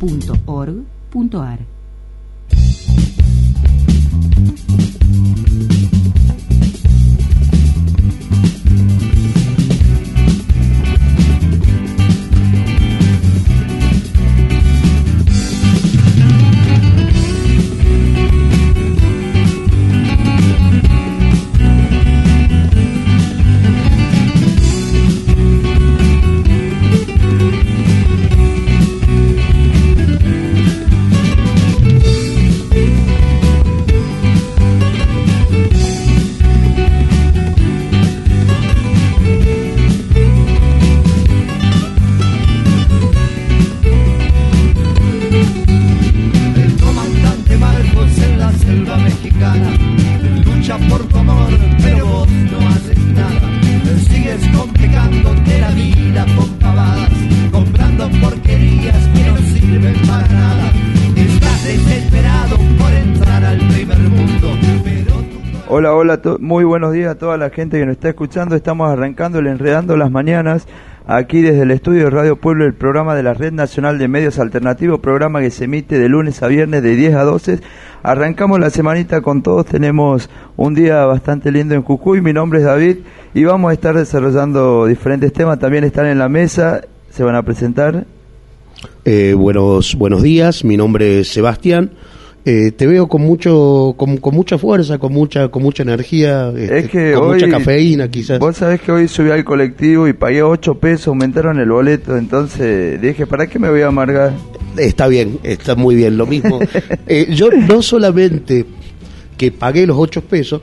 El muy buenos días a toda la gente que nos está escuchando. Estamos arrancando el Enredando las Mañanas, aquí desde el estudio de Radio Pueblo, el programa de la Red Nacional de Medios Alternativos, programa que se emite de lunes a viernes de 10 a 12. Arrancamos la semanita con todos, tenemos un día bastante lindo en Jujuy. Mi nombre es David y vamos a estar desarrollando diferentes temas. También están en la mesa, se van a presentar. Eh, buenos, buenos días, mi nombre es Sebastián. Eh, te veo con mucho, con, con mucha fuerza, con mucha, con mucha energía, este, es que con hoy, mucha cafeína, quizás. Vos sabés que hoy subí al colectivo y pagué 8 pesos, aumentaron el boleto, entonces dije, ¿para qué me voy a amargar? Está bien, está muy bien, lo mismo. Eh, yo no solamente que pagué los 8 pesos,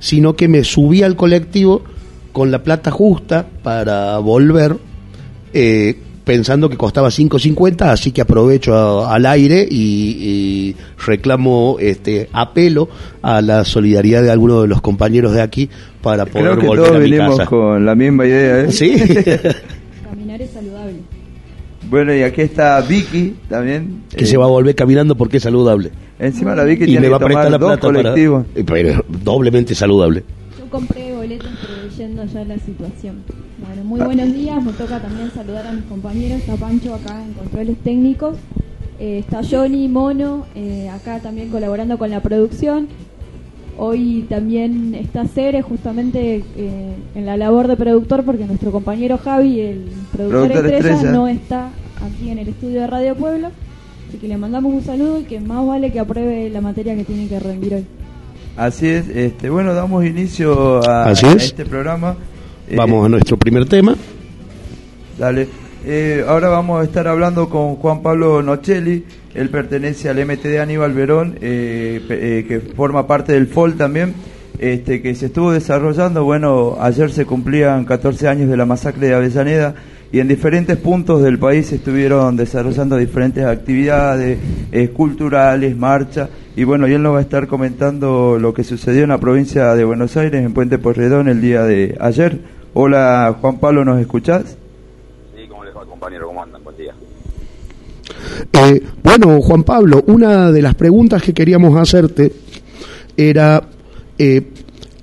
sino que me subí al colectivo con la plata justa para volver, eh, pensando que costaba 5.50, así que aprovecho a- al aire y, y reclamo este apelo a la solidaridad de algunos de los compañeros de aquí para poder Creo que volver todos a mi venimos casa. con la misma idea, ¿eh? Sí. Caminar es saludable. Bueno, y aquí está Vicky también. que eh, se va a volver caminando porque es saludable. Encima la Vicky y tiene me va a que tomar prestar la dos plata para colectivos. Eh, pero doblemente saludable Yo compré boletos preveyendo ya la situación. Bueno, muy buenos días. Me toca también saludar a mis compañeros, a Pancho acá en controles técnicos. Eh, está Johnny, Mono, eh, acá también colaborando con la producción. Hoy también está Cere justamente eh, en la labor de productor porque nuestro compañero Javi, el productor, Productor estrella, estrella. no está aquí en el estudio de Radio Pueblo. Así que le mandamos un saludo y que más vale que apruebe la materia que tiene que rendir hoy. Así es, este, bueno, damos inicio a, Así a es. este programa. Eh, vamos a nuestro primer tema Dale. Eh, ahora vamos a estar hablando con Juan Pablo Nocelli. Él pertenece al MTD Aníbal Verón, eh, eh, que forma parte del FOL también, este, que se estuvo desarrollando. Bueno, ayer se cumplían 14 años de la masacre de Avellaneda y en diferentes puntos del país se estuvieron desarrollando diferentes actividades eh, culturales, marchas. Y bueno, y él nos va a estar comentando lo que sucedió en la provincia de Buenos Aires, en Puente Porredón, el día de ayer. Hola, Juan Pablo, ¿nos escuchás? Sí, ¿cómo les va, compañero? ¿Cómo andan? Buen día. Eh, bueno Juan Pablo una de las preguntas que queríamos hacerte era eh,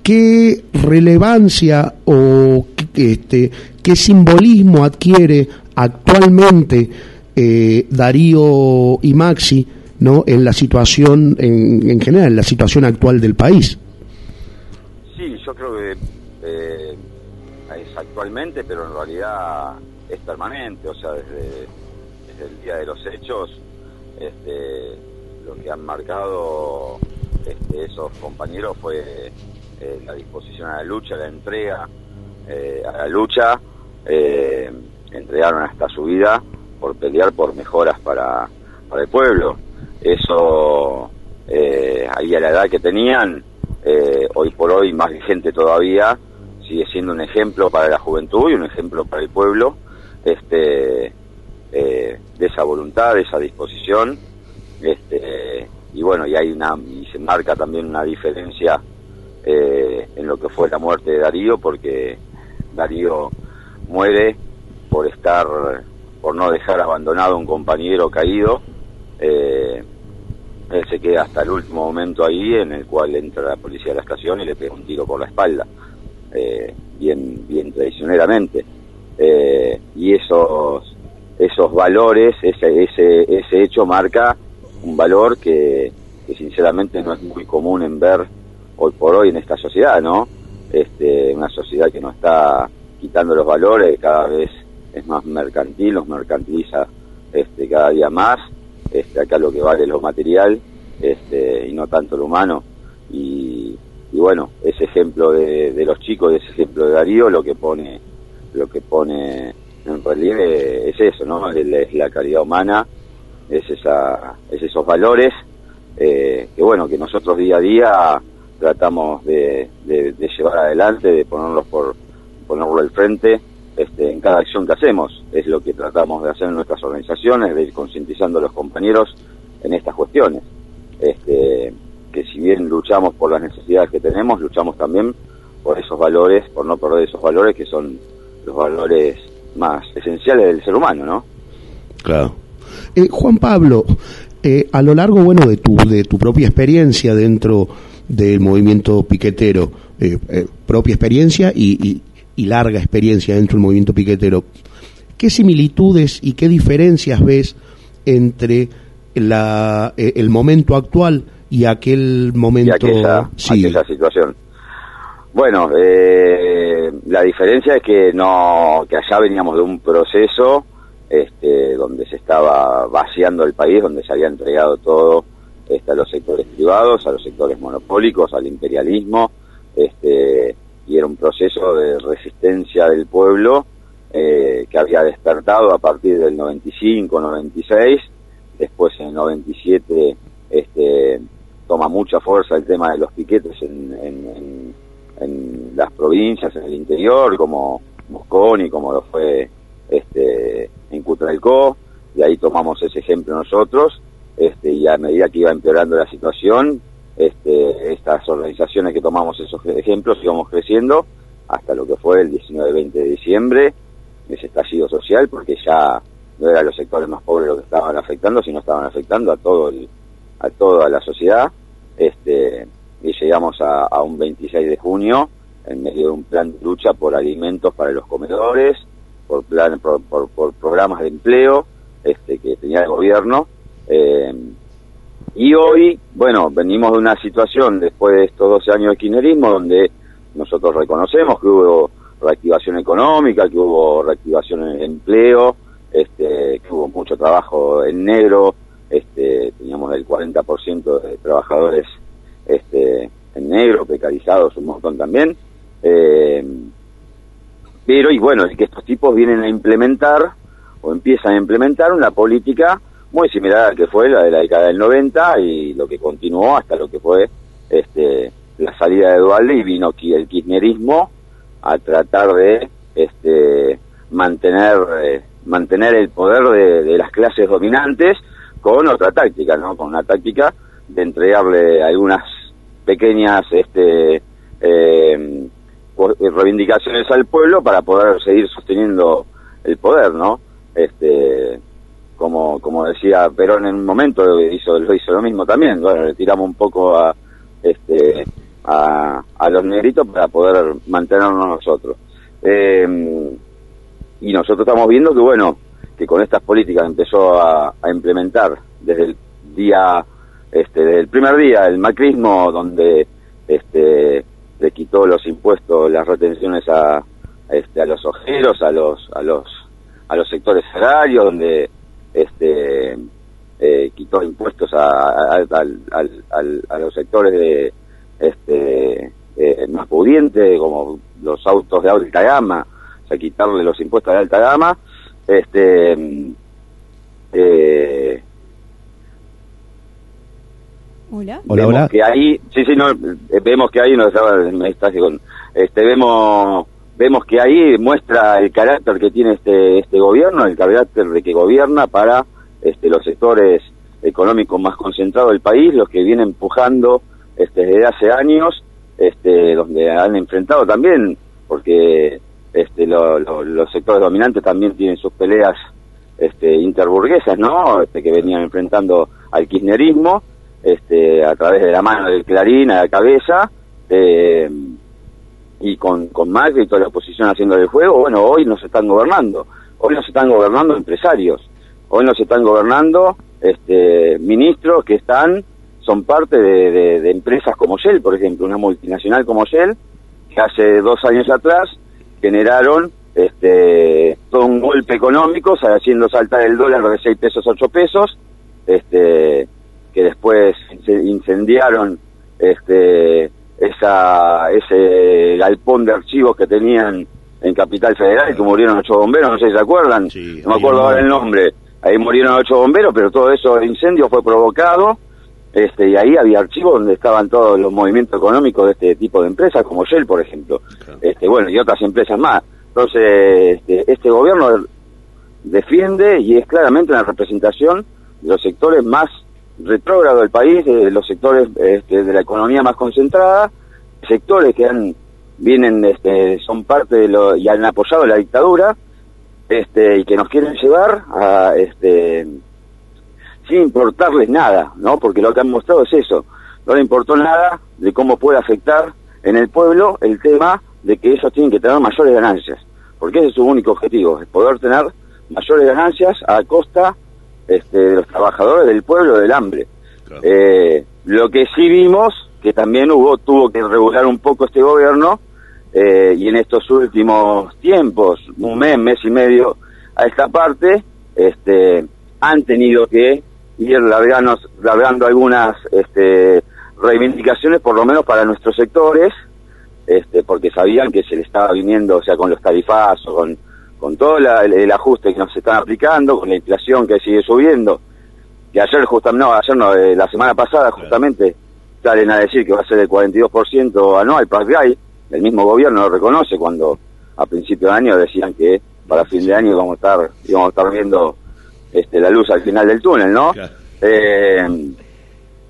qué relevancia o qué- este qué simbolismo adquiere actualmente eh, Darío y Maxi no en la situación en, en general en la situación actual del país Sí, yo creo que eh, actualmente, pero en realidad es permanente, o sea, desde, el día de los hechos, este, lo que han marcado este, esos compañeros fue eh, la disposición a la lucha, la entrega eh, a la lucha, eh, entregaron hasta su vida por pelear por mejoras para, para el pueblo. Eso, eh, ahí a la edad que tenían, hoy por hoy más vigente todavía, sigue siendo un ejemplo para la juventud y un ejemplo para el pueblo, este, eh, de esa voluntad, de esa disposición, este, y bueno, y hay una, y se marca también una diferencia eh, en lo que fue la muerte de Darío, porque Darío muere por estar, por no dejar abandonado a un compañero caído, eh, él se queda hasta el último momento ahí, en el cual entra la policía de la estación y le pega un tiro por la espalda, eh, bien, bien traicioneramente. Eh, y esos, esos valores, ese, ese, ese hecho marca un valor que, que sinceramente no es muy común en ver hoy por hoy en esta sociedad, ¿no? Este, una sociedad que no está quitando los valores, cada vez es más mercantil, los mercantiliza este, cada día más. Este, acá lo que vale lo material este, y no tanto lo humano. Y, y bueno, ese ejemplo de, de los chicos, ese ejemplo de Darío, lo que pone, lo que pone en relieve es eso, ¿no? Es la, calidad humana, es esa, es esos valores eh, que bueno, que nosotros día a día tratamos de, de- de llevar adelante, de ponerlos por ponerlo al frente este, en cada acción que hacemos. Es lo que tratamos de hacer en nuestras organizaciones, de ir concientizando a los compañeros en estas cuestiones. Este, que si bien luchamos por las necesidades que tenemos, luchamos también por esos valores, por no perder esos valores que son los valores más esenciales del ser humano, ¿no? Claro. Eh, Juan Pablo, eh, a lo largo bueno de tu de tu propia experiencia dentro del movimiento piquetero, eh, eh, propia experiencia y, y- y larga experiencia dentro del movimiento piquetero, ¿qué similitudes y qué diferencias ves entre la, eh, el momento actual y aquel y momento? aquella, sí, aquella situación. Bueno, eh, la diferencia es que no que allá veníamos de un proceso este, donde se estaba vaciando el país, donde se había entregado todo este, a los sectores privados, a los sectores monopólicos, al imperialismo, este, y era un proceso de resistencia del pueblo eh, que había despertado a partir del 95, 96, después en el 97 este, toma mucha fuerza el tema de los piquetes en, en- las provincias, en el interior, como Mosconi, como lo fue este, en Cutralcó, y ahí tomamos ese ejemplo nosotros, este, y a medida que iba empeorando la situación, este, estas organizaciones que tomamos esos ejemplos íbamos creciendo hasta lo que fue el 19-20 de diciembre, ese estallido social, porque ya no eran los sectores más pobres los que estaban afectando, sino estaban afectando a todo el, a toda la sociedad, este, y llegamos a, un 26 de junio en medio de un plan de lucha por alimentos para los comedores, por plan, por, por- por programas de empleo, este, que tenía el gobierno, eh, y hoy, bueno, venimos de una situación después de estos 12 años de kirchnerismo donde nosotros reconocemos que hubo reactivación económica, que hubo reactivación en el empleo, este, que hubo mucho trabajo en negro, este, teníamos el 40% de trabajadores este, en negro, precarizados un montón también. Eh, pero, y bueno, y que estos tipos vienen a implementar o empiezan a implementar una política muy similar a la que fue la de la década del 90 y lo que continuó hasta lo que fue este, la salida de Dualde y vino el kirchnerismo a tratar de este, mantener eh, mantener el poder de, de las clases dominantes con otra táctica, ¿no? Con una táctica de entregarle algunas pequeñas este, eh, por- reivindicaciones al pueblo para poder seguir sosteniendo el poder, ¿no? Este, como como decía Perón en un momento hizo lo hizo lo mismo también, bueno, le tiramos un poco a este a, a los negritos para poder mantenernos nosotros. Eh, y nosotros estamos viendo que bueno que con estas políticas empezó a, implementar desde el día este desde el primer día el macrismo donde este le quitó los impuestos las retenciones a este a los ojeros a los a los a los sectores agrarios donde este eh, quitó impuestos a los sectores de este eh, más pudientes como los autos de alta gama o sea quitarle los impuestos de alta gama este eh, Hola. Hola, que ahí sí sí no eh, vemos que ahí no estaba me está con este vemos vemos que ahí muestra el carácter que tiene este este gobierno, el carácter de que gobierna para este, los sectores económicos más concentrados del país, los que viene empujando este, desde hace años, este, donde han enfrentado también, porque este, lo- lo- los sectores dominantes también tienen sus peleas este, interburguesas, ¿no? Este, que venían enfrentando al kirchnerismo, este, a través de la mano del Clarín a la cabeza, eh, y con, con Macri y toda la oposición haciendo el juego, bueno, hoy nos están gobernando, hoy nos están gobernando empresarios, hoy nos están gobernando este, ministros que están, son parte de, de- de empresas como Shell, por ejemplo, una multinacional como Shell, que hace dos años atrás generaron este, todo un golpe económico, haciendo saltar el dólar de 6 pesos a 8 pesos, este, que después se incendiaron este, esa, ese galpón de archivos que tenían en Capital Federal, que murieron ocho bomberos, no sé si se acuerdan, Sí, no me acuerdo ahora el nombre, ahí murieron ocho bomberos, pero todo eso, el incendio fue provocado, este, y ahí había archivos donde estaban todos los movimientos económicos de este tipo de empresas, como Shell, por ejemplo, este, bueno, y otras empresas más. Entonces, este, este gobierno defiende y es claramente una representación de los sectores más retrógrados del país, de los sectores este, de la economía más concentrada, sectores que han vienen, este, son parte de lo y han apoyado la dictadura, este, y que nos quieren llevar a, este, sin importarles nada, ¿no? Porque lo que han mostrado es eso, no le importó nada de cómo puede afectar en el pueblo el tema de que ellos tienen que tener mayores ganancias, porque ese es su único objetivo, es poder tener mayores ganancias a costa este, de los trabajadores del pueblo del hambre. Eh, lo que sí vimos, que también hubo, tuvo que regular un poco este gobierno, eh, y en estos últimos tiempos, un mes, mes y medio a esta parte, este, han tenido que ir largando, largando algunas este, reivindicaciones, por lo menos para nuestros sectores, este, porque sabían que se le estaba viniendo, o sea, con los tarifazos, con, con todo la- el, el ajuste que nos están aplicando, con la inflación que sigue subiendo, que ayer justamente, no, ayer no, eh, la semana pasada justamente salen a decir que va a ser el 42% anual, Guy, el mismo gobierno lo reconoce cuando a principio de año decían que para fin de año íbamos a estar, íbamos a estar viendo este, la luz al final del túnel, ¿no? Eh,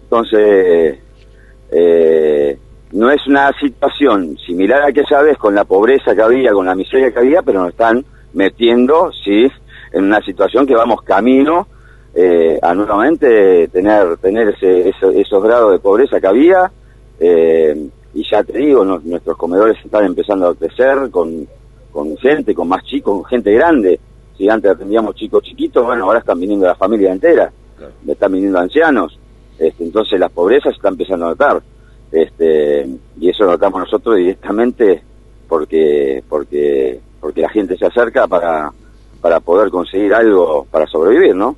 entonces, eh, no es una situación similar a aquella vez con la pobreza que había, con la miseria que había, pero nos están metiendo, sí, en una situación que vamos camino eh, a nuevamente tener tener ese, eso- esos grados de pobreza que había. eh, y ya te digo, no- nuestros comedores están empezando a crecer con, con gente, con más chicos, con gente grande. Si antes atendíamos chicos chiquitos, bueno, ahora están viniendo la familia entera, están viniendo ancianos. Este, entonces la pobreza se está empezando a notar. Este, y eso lo notamos nosotros directamente porque, porque, porque la gente se acerca para, para poder conseguir algo para sobrevivir, ¿no?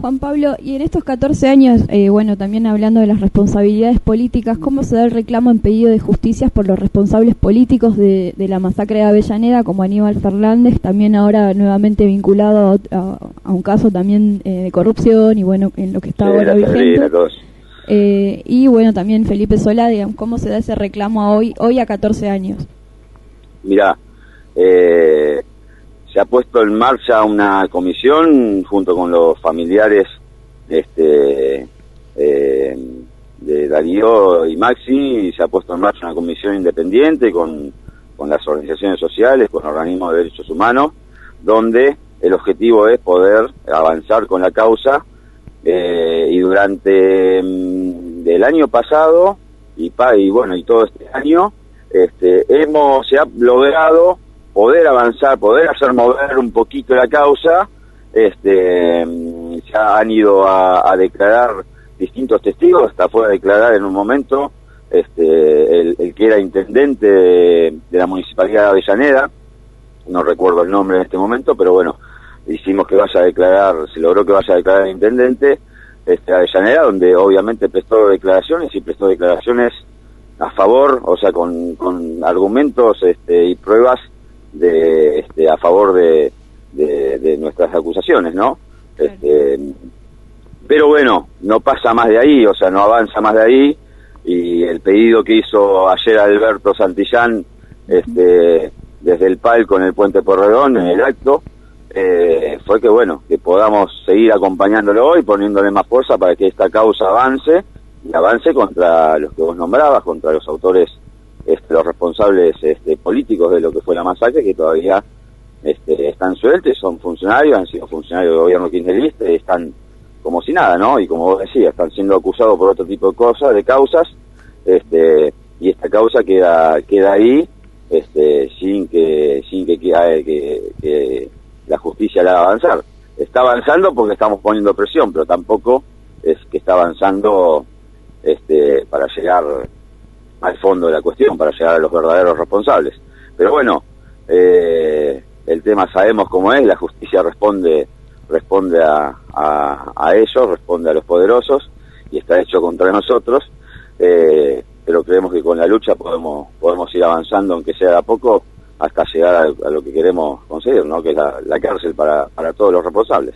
Juan Pablo, y en estos 14 años, eh, bueno, también hablando de las responsabilidades políticas, ¿cómo se da el reclamo en pedido de justicias por los responsables políticos de, de la masacre de Avellaneda, como Aníbal Fernández, también ahora nuevamente vinculado a, a- a un caso también eh, de corrupción y bueno, en lo que está Sí, ahora vigente? Eh, y bueno, también Felipe Solá, digamos, ¿cómo se da ese reclamo a hoy, hoy a 14 años? Mira, eh, se ha puesto en marcha una comisión junto con los familiares este, eh, de Darío y Maxi, y se ha puesto en marcha una comisión independiente con, con las organizaciones sociales, con organismos de derechos humanos, donde el objetivo es poder avanzar con la causa eh, y durante mm, el año pasado y, y bueno y todo este año este, hemos se ha logrado poder avanzar, poder hacer mover un poquito la causa. Este, ya han ido a, declarar distintos testigos, hasta fue a declarar en un momento este, el, que era intendente de, de la municipalidad de Avellaneda, no recuerdo el nombre en este momento, pero bueno, hicimos que vaya a declarar, se logró que vaya a declarar el intendente este, Avellaneda, donde obviamente prestó declaraciones y prestó declaraciones a favor, o sea, con, con argumentos este, y pruebas de, este, a favor de, de, de nuestras acusaciones, ¿no? Este, pero bueno, no pasa más de ahí, o sea, no avanza más de ahí, y el pedido que hizo ayer Alberto Santillán este, desde el palco en el Puente Porredón, en el acto, eh, fue que bueno, que podamos seguir acompañándolo y poniéndole más fuerza para que esta causa avance y avance contra los que vos nombrabas, contra los autores, este, los responsables este, políticos de lo que fue la masacre, que todavía este, están sueltos, son funcionarios, han sido funcionarios del gobierno kirchnerista y están como si nada, ¿no? Y como vos decías, están siendo acusados por otro tipo de cosas, de causas, este, y esta causa queda queda ahí, este, sin que sin que, que, que la justicia la haga avanzar. Está avanzando porque estamos poniendo presión, pero tampoco es que está avanzando este, para llegar al fondo de la cuestión, para llegar a los verdaderos responsables. Pero bueno, eh, el tema sabemos cómo es, la justicia responde responde a, a, ellos, responde a los poderosos y está hecho contra nosotros, eh, pero creemos que con la lucha podemos podemos ir avanzando, aunque sea de a poco, hasta llegar a, lo que queremos conseguir, ¿no? que es la, cárcel para, para todos los responsables.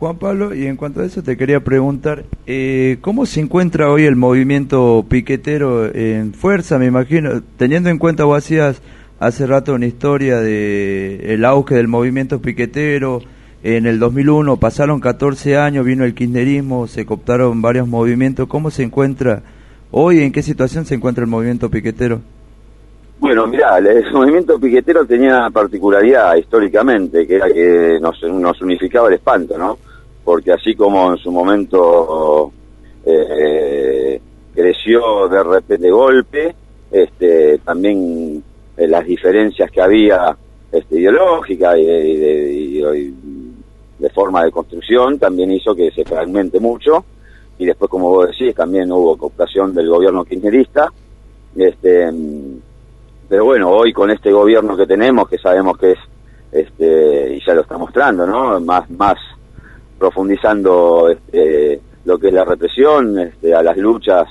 Juan Pablo, y en cuanto a eso te quería preguntar, eh, ¿cómo se encuentra hoy el movimiento piquetero en fuerza? Me imagino, teniendo en cuenta, vos hacías hace rato una historia de el auge del movimiento piquetero, en el 2001 pasaron 14 años, vino el kirchnerismo, se cooptaron varios movimientos, ¿cómo se encuentra hoy, en qué situación se encuentra el movimiento piquetero? Bueno, mira, el movimiento piquetero tenía particularidad históricamente, que era que nos, nos unificaba el espanto, ¿no? Porque así como en su momento eh, creció de repente golpe, este, también eh, las diferencias que había este, ideológicas y, de, de forma de construcción también hizo que se fragmente mucho y después, como vos decís, también hubo cooptación del gobierno kirchnerista. Este, pero bueno, hoy con este gobierno que tenemos, que sabemos que es, este, y ya lo está mostrando, ¿no? Más, más profundizando este, lo que es la represión, este, a las luchas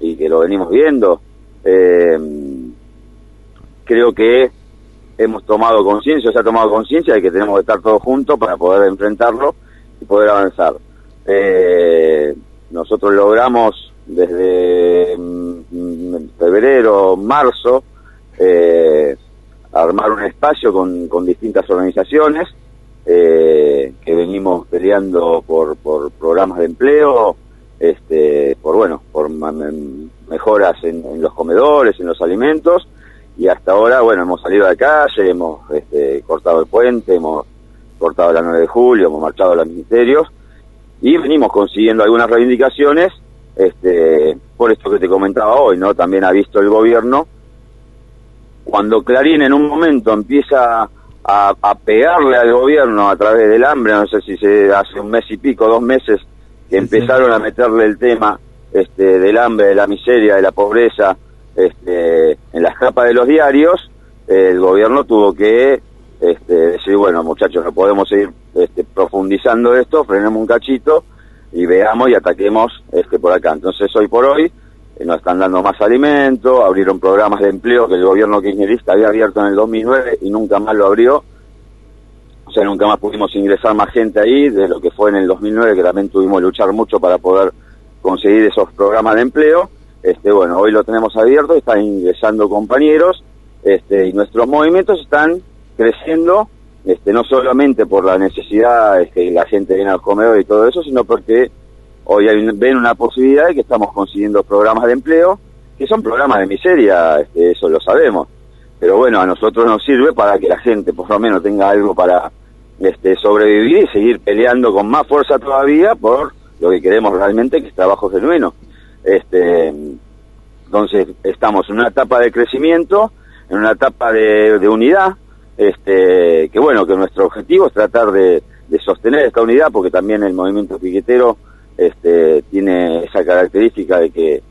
y que lo venimos viendo. Eh, creo que hemos tomado conciencia, se ha tomado conciencia de que tenemos que estar todos juntos para poder enfrentarlo y poder avanzar. Eh, nosotros logramos desde mm, febrero, marzo, eh, armar un espacio con distintas organizaciones eh, que venimos peleando por, por programas de empleo, este, por bueno, por mejoras en, los comedores, en los alimentos, y hasta ahora, bueno, hemos salido de calle, hemos este, cortado el puente, hemos cortado la 9 de julio, hemos marchado a los ministerios, y venimos consiguiendo algunas reivindicaciones, este, por esto que te comentaba hoy, ¿no? También ha visto el gobierno cuando Clarín en un momento empieza a, pegarle al gobierno a través del hambre, no sé si se hace un mes y pico, dos meses, que empezaron a meterle el tema este, del hambre, de la miseria, de la pobreza, este, en las capas de los diarios, el gobierno tuvo que este, decir, bueno muchachos, no podemos seguir este, profundizando esto, frenemos un cachito y veamos y ataquemos este, por acá. Entonces hoy por hoy nos están dando más alimento, abrieron programas de empleo que el gobierno kirchnerista había abierto en el 2009 y nunca más lo abrió. O sea, nunca más pudimos ingresar más gente ahí, de lo que fue en el 2009, que también tuvimos que luchar mucho para poder conseguir esos programas de empleo. Este, bueno, hoy lo tenemos abierto, están ingresando compañeros, este, y nuestros movimientos están creciendo, este, no solamente por la necesidad que la gente viene al comedor y todo eso, sino porque Hoy ven una posibilidad de que estamos consiguiendo programas de empleo, que son programas de miseria, este, eso lo sabemos. Pero bueno, a nosotros nos sirve para que la gente por lo menos tenga algo para este, sobrevivir y seguir peleando con más fuerza todavía por lo que queremos realmente, que es trabajo genuino. Este, entonces, estamos en una etapa de crecimiento, en una etapa de, de unidad, este, que bueno, que nuestro objetivo es tratar de, de sostener esta unidad, porque también el movimiento piquetero este, tiene esa característica de que,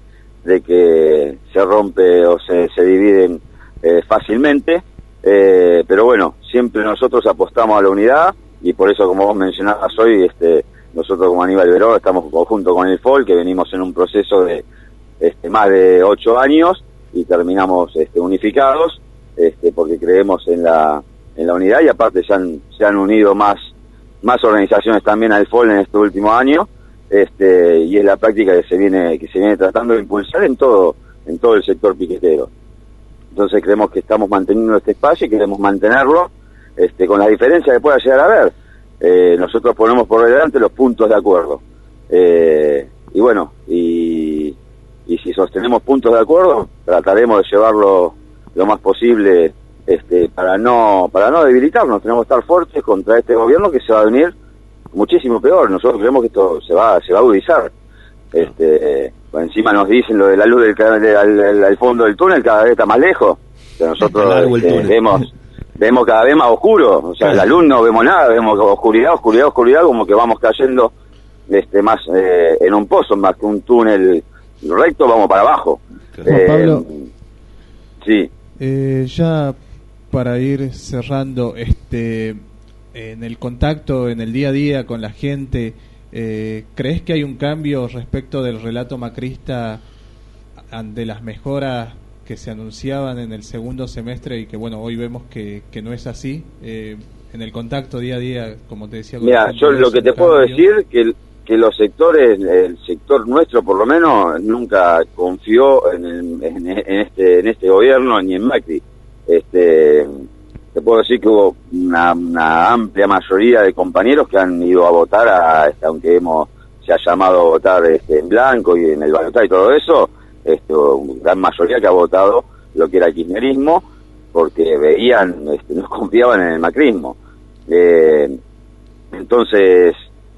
de que se rompe o se, se dividen eh, fácilmente, eh, pero bueno, siempre nosotros apostamos a la unidad y por eso, como vos mencionabas hoy, este, nosotros como Aníbal Veró estamos junto con el FOL, que venimos en un proceso de este, más de ocho años y terminamos este, unificados, este, porque creemos en la, en la unidad y aparte se han, se han unido más, más organizaciones también al FOL en este último año este, y es la práctica que se viene que se viene tratando de impulsar en todo en todo el sector piquetero. Entonces creemos que estamos manteniendo este espacio y queremos mantenerlo este, con las diferencias que pueda llegar a haber. Eh, nosotros ponemos por delante los puntos de acuerdo. Eh, y bueno, y, y si sostenemos puntos de acuerdo, trataremos de llevarlo lo más posible este, para no para no debilitarnos. Tenemos que estar fuertes contra este gobierno que se va a venir muchísimo peor. Nosotros creemos que esto se va se va a agudizar. Este, por encima nos dicen lo de la luz del, del- al, al fondo del túnel cada vez está más lejos. Que nosotros este, vemos vemos cada vez más oscuro. O sea, la luz no vemos nada, vemos oscuridad, oscuridad, oscuridad, como que vamos cayendo este más eh, en un pozo más que un túnel recto, vamos para abajo. Juan Pablo. Sí. Eh, ya para ir cerrando, este, en el contacto, en el día a día con la gente, eh, ¿crees que hay un cambio respecto del relato macrista ante las mejoras que se anunciaban en el segundo semestre y que bueno, hoy vemos que, que no es así? Eh, en el contacto día a día, como te decía... Mira, yo ¿ves lo que te puedo decir que que los sectores, el sector nuestro por lo menos, nunca confió en, el- en, en este en este gobierno ni en Macri. Este, te puedo decir que hubo una, una amplia mayoría de compañeros que han ido a votar, a, este, aunque hemos se ha llamado a votar este, en blanco y en el balotaje y todo eso, este, gran mayoría que ha votado lo que era el kirchnerismo porque veían, este, no confiaban en el macrismo. Eh, entonces,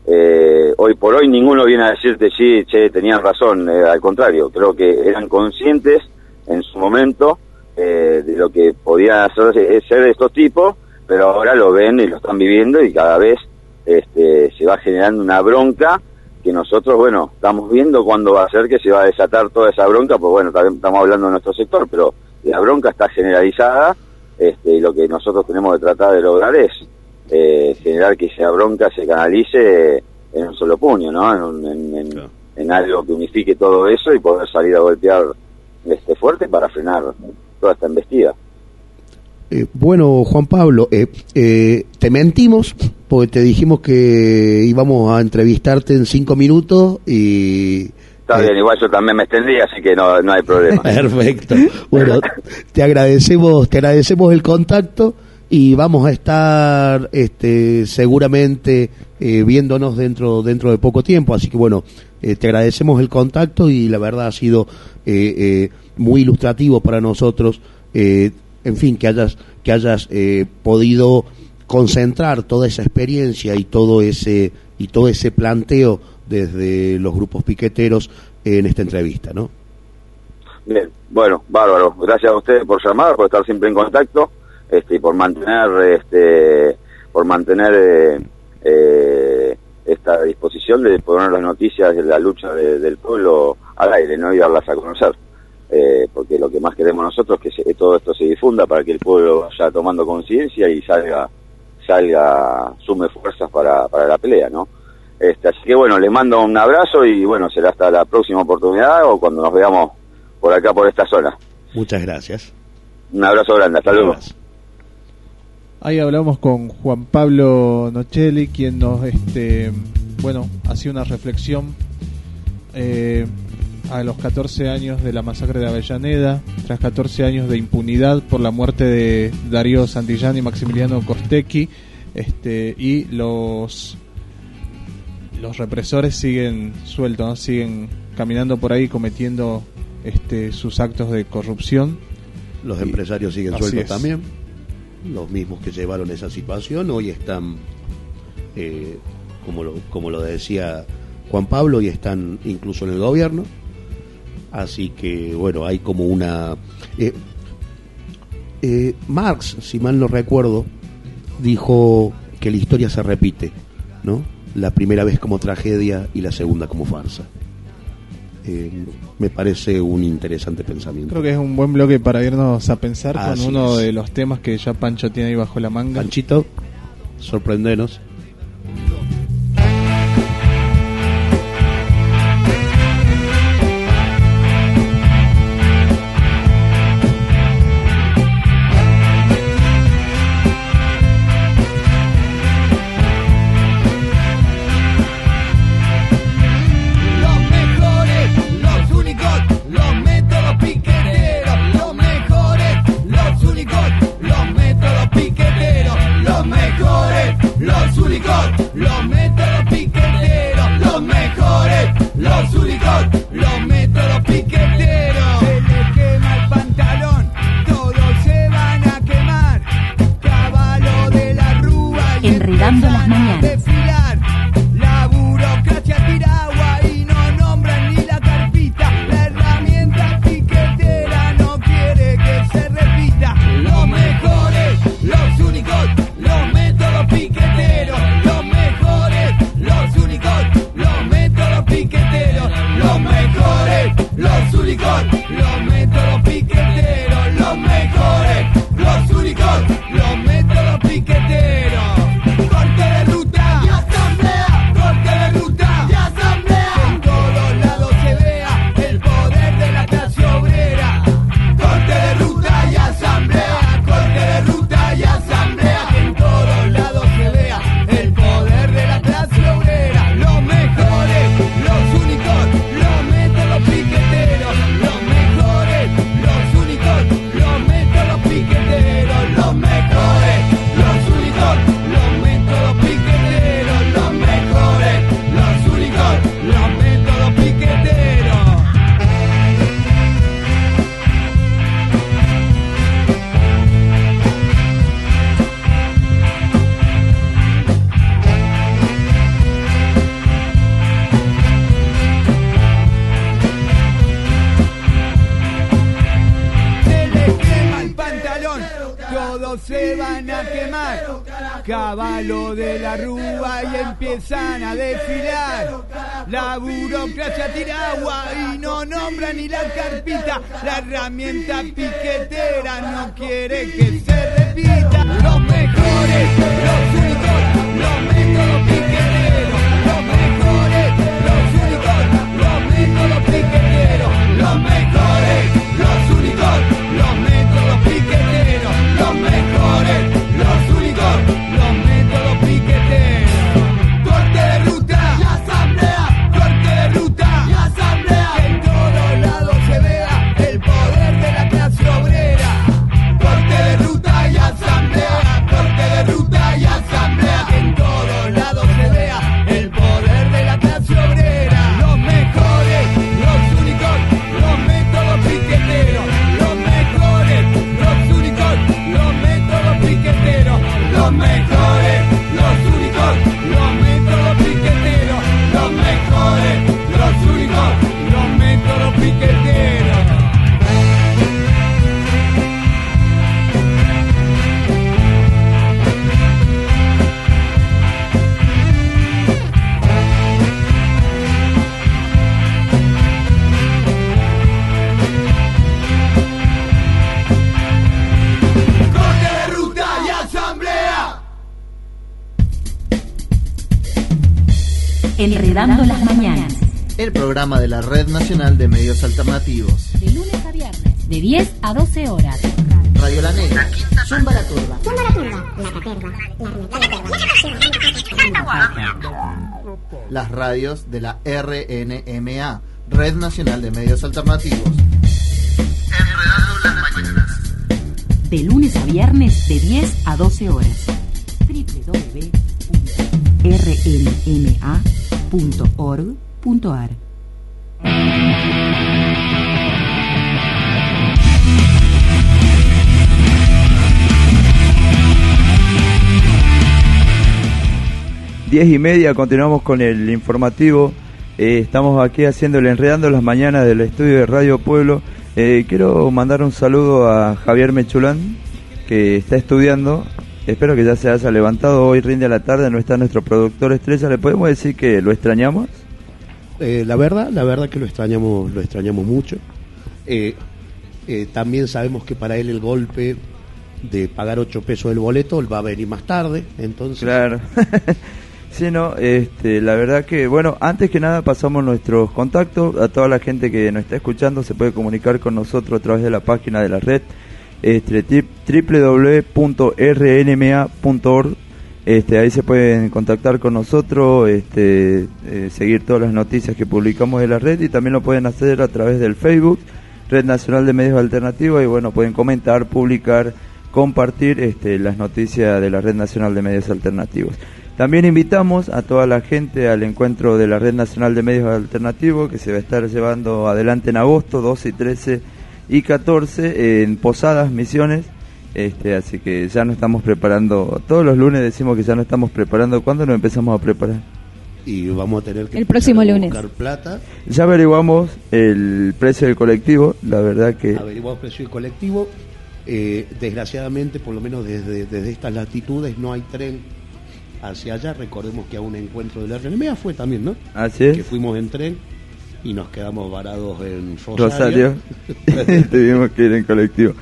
eh, hoy por hoy ninguno viene a decirte, sí, che, tenían razón, eh, al contrario, creo que eran conscientes en su momento eh, de lo que podían hacer, eh, ser estos tipos, pero ahora lo ven y lo están viviendo y cada vez este, se va generando una bronca que nosotros, bueno, estamos viendo cuándo va a ser que se va a desatar toda esa bronca, pues bueno, también estamos hablando de nuestro sector, pero la bronca está generalizada este, y lo que nosotros tenemos que tratar de lograr es eh, generar que esa bronca se canalice en un solo puño, ¿no? En, un- en- en- en algo que unifique todo eso y poder salir a golpear este fuerte para frenar toda esta embestida. Eh, bueno, Juan Pablo, eh, eh, te mentimos porque te dijimos que íbamos a entrevistarte en cinco minutos y... Está bien, igual yo también me extendí, así que no, no hay problema. Perfecto. Bueno, te agradecemos, te agradecemos el contacto y vamos a estar este, seguramente viéndonos dentro dentro de poco tiempo. Así que bueno, te agradecemos el contacto y la verdad ha sido eh, muy ilustrativo para nosotros. eh, en fin, que hayas que hayas eh, podido concentrar toda esa experiencia y todo ese y todo ese planteo desde los grupos piqueteros en esta entrevista, ¿no? Bien, bueno, bárbaro. Gracias a ustedes por llamar, por estar siempre en contacto, este, y por mantener, este, por mantener eh, eh, esta disposición de poner las noticias de la lucha de- del pueblo al aire, no y darlas a conocer. Eh, porque lo que más queremos nosotros es que se- todo esto se difunda para que el pueblo vaya tomando conciencia y salga, salga, sume fuerzas para, para la pelea, ¿no? Este, así que bueno, les mando un abrazo y bueno, será hasta la próxima oportunidad o cuando nos veamos por acá, por esta zona. Muchas gracias. Un abrazo grande, hasta luego. Ahí hablamos con Juan Pablo Nocelli, quien nos, este, bueno, hacía una reflexión eh, a los 14 años de la masacre de Avellaneda, tras 14 años de impunidad por la muerte de Darío Santillán y Maximiliano Costecchi, este, y los los represores siguen sueltos, ¿no? siguen caminando por ahí cometiendo este, sus actos de corrupción. Los Y- empresarios siguen sueltos también. Los mismos que llevaron esa situación hoy están, eh, como, lo, como lo decía Juan Pablo, y están incluso en el gobierno. Así que, bueno, hay como una... eh, eh, Marx, si mal no recuerdo, dijo que la historia se repite, ¿no? La primera vez como tragedia y la segunda como farsa. Eh, me parece un interesante pensamiento. Creo que es un buen bloque para irnos a pensar Así con uno es. de los temas que ya Pancho tiene ahí bajo la manga. Panchito, sorprendenos. La rúa y empiezan a desfilar. La burocracia tira agua y no nombra ni la carpita. La herramienta piquetera no quiere que se repita. Los mejores, programa de la Red Nacional de Medios Alternativos. De lunes a viernes. De 10 a 12 horas. Radio La Negra. Zumba la Turba. La turba. La caterva. Las radios de la RNMA. Red Nacional de Medios Alternativos. De lunes a viernes. De 10 a 12 horas. www.rnma.org.ar Diez y media, continuamos con el informativo. Eh, estamos aquí haciendo el Enredando las Mañanas del estudio de Radio Pueblo. Eh, quiero mandar un saludo a Javier Mechulán, que está estudiando. Espero que ya se haya levantado. Hoy rinde a la tarde, no está nuestro productor estrella. ¿Le podemos decir que lo extrañamos? Eh, la verdad, la verdad que lo extrañamos, lo extrañamos mucho. Eh, eh, también sabemos que para él el golpe de pagar 8 pesos del boleto va a venir más tarde, entonces Claro. sí, no, este, la verdad que, bueno, antes que nada pasamos nuestros contactos. A toda la gente que nos está escuchando se puede comunicar con nosotros a través de la página de la red este, www.rnma.org. Este, ahí se pueden contactar con nosotros, este, eh, seguir todas las noticias que publicamos de la red y también lo pueden hacer a través del Facebook, Red Nacional de Medios Alternativos, y bueno, pueden comentar, publicar, compartir este, las noticias de la Red Nacional de Medios Alternativos. También invitamos a toda la gente al encuentro de la Red Nacional de Medios Alternativos que se va a estar llevando adelante en agosto 12 y 13 y 14 en Posadas, Misiones. Este, así que ya nos estamos preparando. Todos los lunes decimos que ya nos estamos preparando. ¿Cuándo nos empezamos a preparar? Y vamos a tener que El próximo empezar a lunes. buscar plata. Ya averiguamos el precio del colectivo. La verdad que Averiguamos precio del colectivo. Eh, desgraciadamente, por lo menos desde, desde estas latitudes, no hay tren hacia allá. Recordemos que a un encuentro de la RNMA fue también, ¿no? así es. Que fuimos en tren y nos quedamos varados en Rosario. Rosario. Tuvimos que ir en colectivo.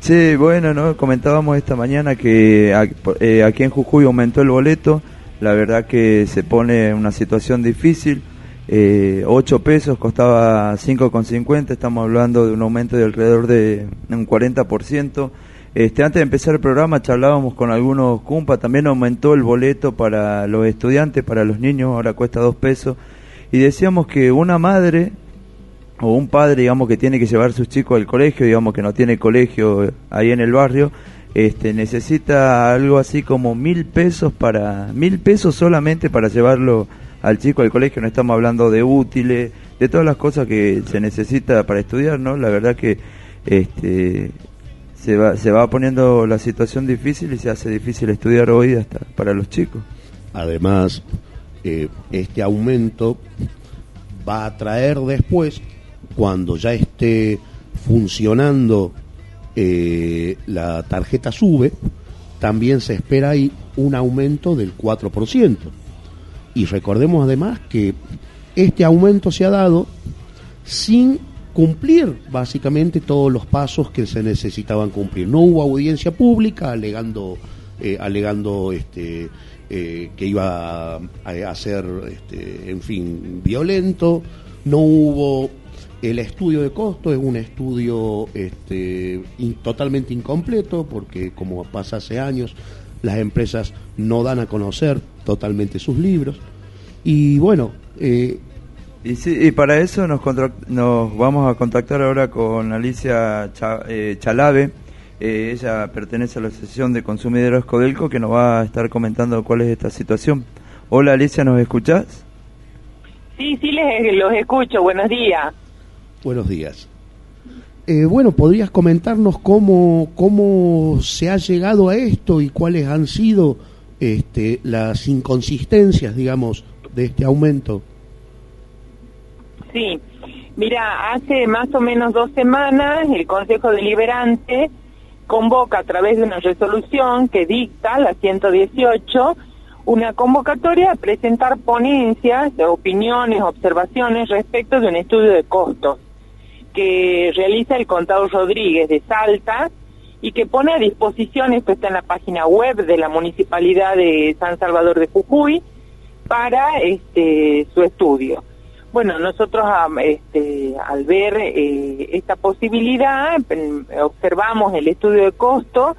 Sí, bueno, ¿no? Comentábamos esta mañana que eh, aquí en Jujuy aumentó el boleto. La verdad que se pone una situación difícil. Eh, 8 pesos costaba 5,50. Estamos hablando de un aumento de alrededor de un 40%. Este, antes de empezar el programa charlábamos con algunos cumpas. También aumentó el boleto para los estudiantes, para los niños. Ahora cuesta 2 pesos. Y decíamos que una madre o un padre, digamos, que tiene que llevar a sus chicos al colegio, digamos, que no tiene colegio ahí en el barrio, este, necesita algo así como mil pesos para, mil pesos solamente para llevarlo al chico al colegio, no estamos hablando de útiles, de todas las cosas que se necesita para estudiar, ¿no? La verdad que, este, se va, se va poniendo la situación difícil y se hace difícil estudiar hoy hasta para los chicos. Además, eh, este aumento va a traer después, cuando ya esté funcionando eh, la tarjeta SUBE, también se espera ahí un aumento del 4%. Y recordemos además que este aumento se ha dado sin cumplir básicamente todos los pasos que se necesitaban cumplir. No hubo audiencia pública alegando, eh, alegando este, eh, que iba a, a ser, este, en fin, violento. No hubo el estudio de costo, es un estudio este, in- totalmente incompleto porque como pasa hace años, las empresas no dan a conocer totalmente sus libros. Y bueno, eh, Y, sí, y para eso nos, nos vamos a contactar ahora con Alicia Cha- eh, Chalave. Eh, ella pertenece a la Asociación de Consumidores Codelco que nos va a estar comentando cuál es esta situación. Hola Alicia, ¿nos escuchás? Sí, sí, les, los escucho. Buenos días. Buenos días. Eh, bueno, ¿podrías comentarnos cómo, cómo se ha llegado a esto y cuáles han sido este, las inconsistencias, digamos, de este aumento? Sí, mira, hace más o menos dos semanas el Consejo Deliberante convoca a través de una resolución que dicta, la 118, una convocatoria a presentar ponencias, opiniones, observaciones respecto de un estudio de costos que realiza el contador Rodríguez de Salta y que pone a disposición, esto está en la página web de la Municipalidad de San Salvador de Jujuy, para este, su estudio. Bueno, nosotros este, al ver eh, esta posibilidad, observamos el estudio de costo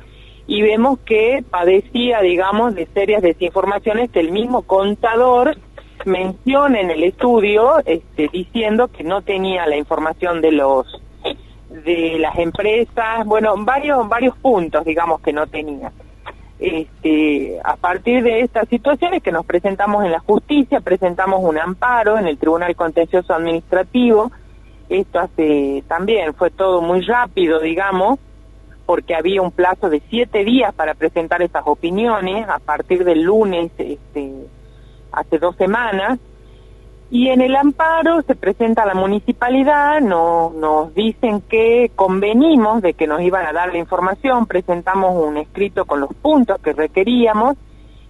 y vemos que padecía, digamos, de serias desinformaciones que el mismo contador menciona en el estudio, este, diciendo que no tenía la información de los de las empresas, bueno, varios varios puntos, digamos, que no tenía. Este, a partir de estas situaciones que nos presentamos en la justicia, presentamos un amparo en el Tribunal Contencioso Administrativo. Esto hace también fue todo muy rápido, digamos, porque había un plazo de siete días para presentar esas opiniones a partir del lunes, este, hace dos semanas. Y en el amparo se presenta a la municipalidad, no, nos dicen que convenimos de que nos iban a dar la información, presentamos un escrito con los puntos que requeríamos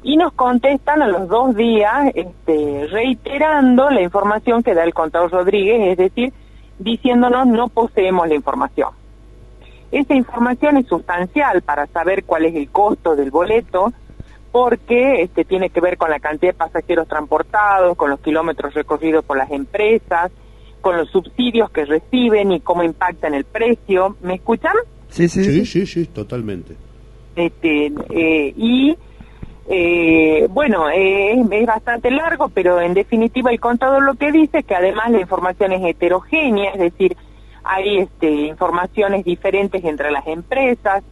y nos contestan a los dos días este, reiterando la información que da el contador Rodríguez, es decir, diciéndonos no poseemos la información. Esa información es sustancial para saber cuál es el costo del boleto, porque este tiene que ver con la cantidad de pasajeros transportados, con los kilómetros recorridos por las empresas, con los subsidios que reciben y cómo impactan el precio. ¿Me escuchan? Sí, sí, Sí, sí, sí, totalmente. Este, eh, y eh, bueno, eh, es bastante largo, pero en definitiva el contador lo que dice es que además la información es heterogénea, es decir, hay este, informaciones diferentes entre las empresas,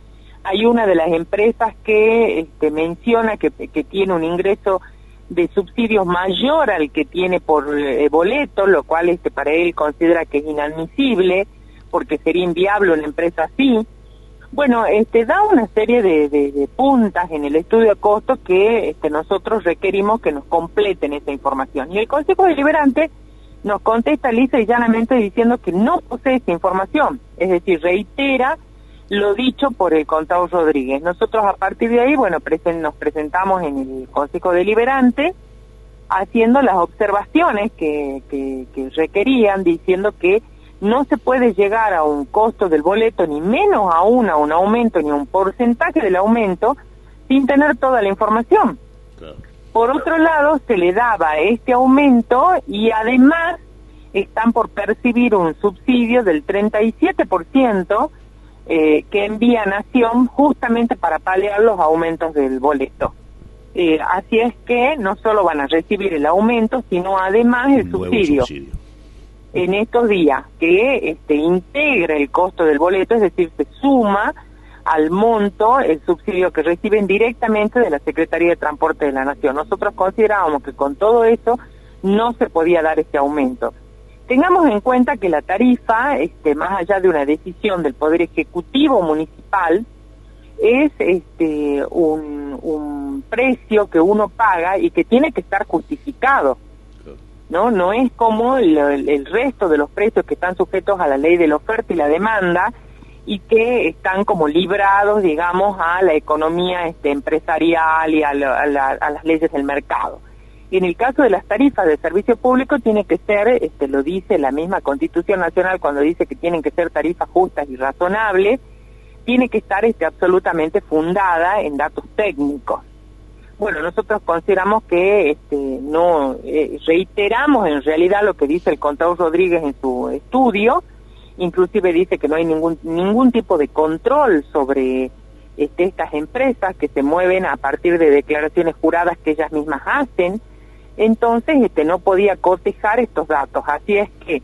hay una de las empresas que este, menciona que, tiene un ingreso de subsidios mayor al que tiene por eh, boleto, lo cual este, para él considera que es inadmisible porque sería inviable una empresa así. Bueno, este da una serie de, de- de puntas en el estudio de costos que este, nosotros requerimos que nos completen esa información. Y el Consejo Deliberante nos contesta lisa y llanamente diciendo que no posee esa información, es decir, reitera lo dicho por el contador Rodríguez. Nosotros a partir de ahí, bueno, presen- nos presentamos en el Consejo Deliberante haciendo las observaciones que, que, que requerían, diciendo que no se puede llegar a un costo del boleto, ni menos aún a un aumento, ni un porcentaje del aumento, sin tener toda la información. Por otro lado, se le daba este aumento y además están por percibir un subsidio del 37% eh, que envía Nación justamente para paliar los aumentos del boleto. Eh, así es que no solo van a recibir el aumento, sino además el subsidio. En estos días que este, integra el costo del boleto, es decir, se suma al monto el subsidio que reciben directamente de la Secretaría de Transporte de la Nación. Nosotros considerábamos que con todo eso no se podía dar este aumento. Tengamos en cuenta que la tarifa, este, más allá de una decisión del Poder Ejecutivo Municipal, es este, un, precio que uno paga y que tiene que estar justificado. ¿no? No es como el, resto de los precios que están sujetos a la ley de la oferta y la demanda y que están como librados, digamos, a la economía este, empresarial y a la- a las leyes del mercado. Y en el caso de las tarifas de servicio público tiene que ser, este, lo dice la misma Constitución Nacional cuando dice que tienen que ser tarifas justas y razonables, tiene que estar este, absolutamente fundada en datos técnicos. Bueno, nosotros consideramos que este, no eh, reiteramos en realidad lo que dice el contador Rodríguez en su estudio, inclusive dice que no hay ningún ningún tipo de control sobre este, estas empresas que se mueven a partir de declaraciones juradas que ellas mismas hacen. Entonces, este, no podía cotejar estos datos. Así es que,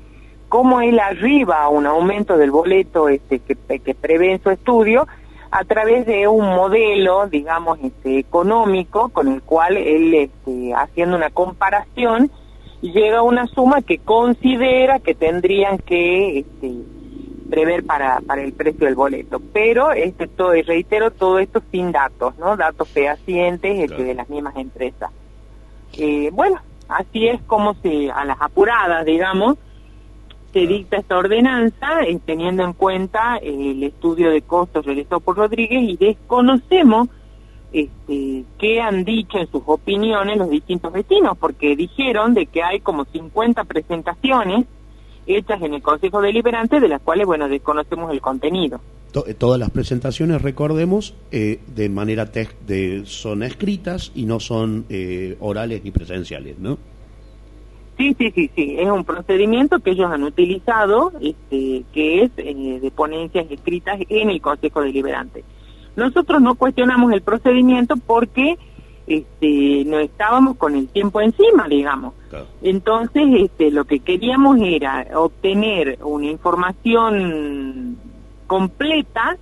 como él arriba a un aumento del boleto este, que, que prevé en su estudio, a través de un modelo, digamos, este, económico, con el cual él, este, haciendo una comparación, llega a una suma que considera que tendrían que este, prever para, para el precio del boleto. Pero, este, todo, y reitero, todo esto sin datos, ¿no? Datos fehacientes este, de las mismas empresas. Eh, bueno, así es como se, a las apuradas, digamos, se dicta esta ordenanza eh, teniendo en cuenta eh, el estudio de costos realizado por Rodríguez y desconocemos este, qué han dicho en sus opiniones los distintos vecinos, porque dijeron de que hay como 50 presentaciones hechas en el Consejo Deliberante, de las cuales, bueno, desconocemos el contenido. To- eh, todas las presentaciones, recordemos, eh, de manera de, son escritas y no son eh, orales ni presenciales, ¿no? Sí, sí, sí, sí, es un procedimiento que ellos han utilizado, este, que es eh, de ponencias escritas en el Consejo Deliberante. Nosotros no cuestionamos el procedimiento porque este, no estábamos con el tiempo encima, digamos. Entonces, este, lo que queríamos era obtener una información completa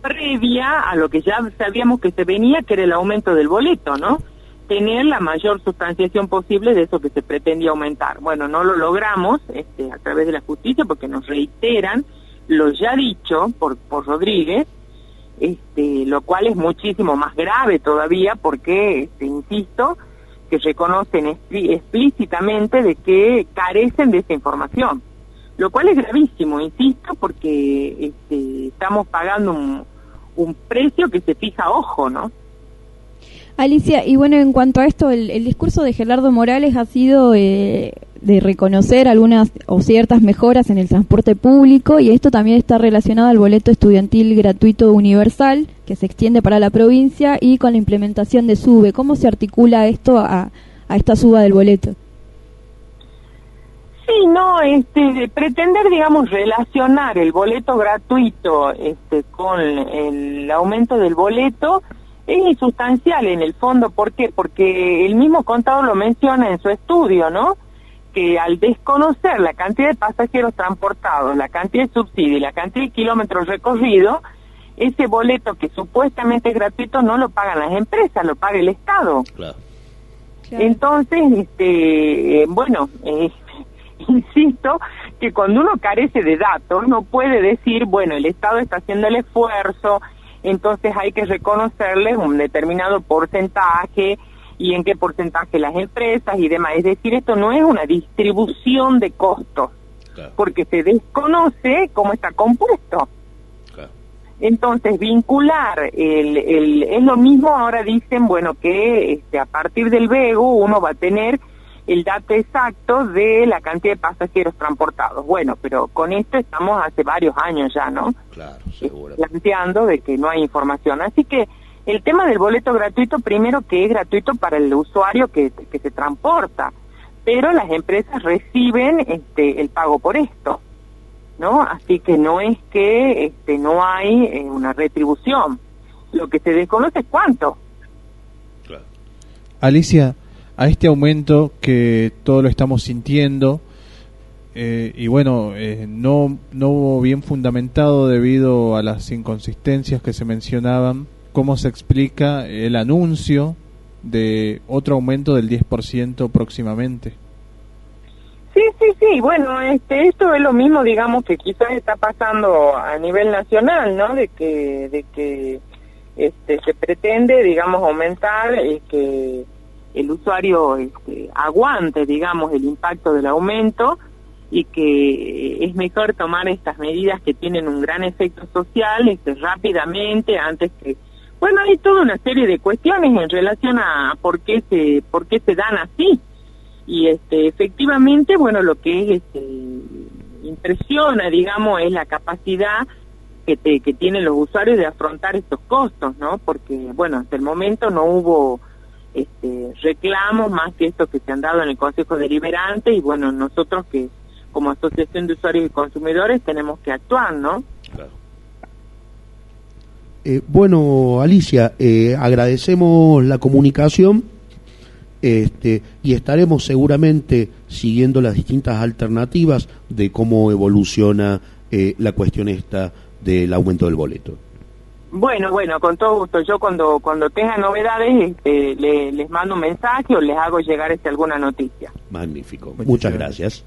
previa a lo que ya sabíamos que se venía, que era el aumento del boleto, ¿no? Tener la mayor sustanciación posible de eso que se pretendía aumentar. Bueno, no lo logramos este, a través de la justicia porque nos reiteran lo ya dicho por, por Rodríguez, este, lo cual es muchísimo más grave todavía porque, este, insisto, que reconocen expli- explícitamente de que carecen de esa información, lo cual es gravísimo, insisto, porque este, estamos pagando un, un precio que se fija ojo, ¿no? Alicia, y bueno, en cuanto a esto, el, el discurso de Gerardo Morales ha sido eh, de reconocer algunas o ciertas mejoras en el transporte público y esto también está relacionado al boleto estudiantil gratuito universal que se extiende para la provincia y con la implementación de SUBE. ¿Cómo se articula esto a, a esta suba del boleto? Sí, no, este, de pretender, digamos, relacionar el boleto gratuito este, con el aumento del boleto es insustancial en el fondo. ¿Por qué? Porque el mismo contador lo menciona en su estudio, ¿no? Que al desconocer la cantidad de pasajeros transportados, la cantidad de subsidio y la cantidad de kilómetros recorridos, ese boleto que supuestamente es gratuito no lo pagan las empresas, lo paga el Estado. Claro. Entonces, este, eh, bueno, eh, insisto que cuando uno carece de datos no puede decir, bueno, el Estado está haciendo el esfuerzo, entonces hay que reconocerle un determinado porcentaje y en qué porcentaje las empresas y demás. Es decir, esto no es una distribución de costos, porque se desconoce cómo está compuesto. Entonces, vincular, el, el, es lo mismo, ahora dicen, bueno, que este, a partir del VEGO uno va a tener el dato exacto de la cantidad de pasajeros transportados. Bueno, pero con esto estamos hace varios años ya, ¿no? Claro, seguro. Planteando de que no hay información. Así que el tema del boleto gratuito, primero que es gratuito para el usuario que, que se transporta, pero las empresas reciben este, el pago por esto. ¿no? Así que no es que este, no hay eh, una retribución. Lo que se desconoce es cuánto. Alicia, a este aumento que todo lo estamos sintiendo, eh, y bueno, eh, no, no bien fundamentado debido a las inconsistencias que se mencionaban, ¿cómo se explica el anuncio de otro aumento del 10% próximamente? Sí, sí, sí, bueno, este, esto es lo mismo, digamos, que quizás está pasando a nivel nacional, ¿no? De que, de que este, se pretende, digamos, aumentar y que el usuario este, aguante, digamos, el impacto del aumento y que es mejor tomar estas medidas que tienen un gran efecto social este, rápidamente antes que bueno hay toda una serie de cuestiones en relación a por qué se por qué se dan así. Y este efectivamente bueno lo que es este, impresiona digamos es la capacidad que, te, que tienen los usuarios de afrontar estos costos no porque bueno hasta el momento no hubo este, reclamos más que estos que se han dado en el Consejo Deliberante y bueno nosotros que como asociación de usuarios y consumidores tenemos que actuar no Eh, bueno, Alicia, eh, agradecemos la comunicación este, y estaremos seguramente siguiendo las distintas alternativas de cómo evoluciona eh, la cuestión esta del aumento del boleto. Bueno, bueno, con todo gusto. Yo cuando cuando tenga novedades este, le- les mando un mensaje o les hago llegar este, alguna noticia. Magnífico. Muchas gracias.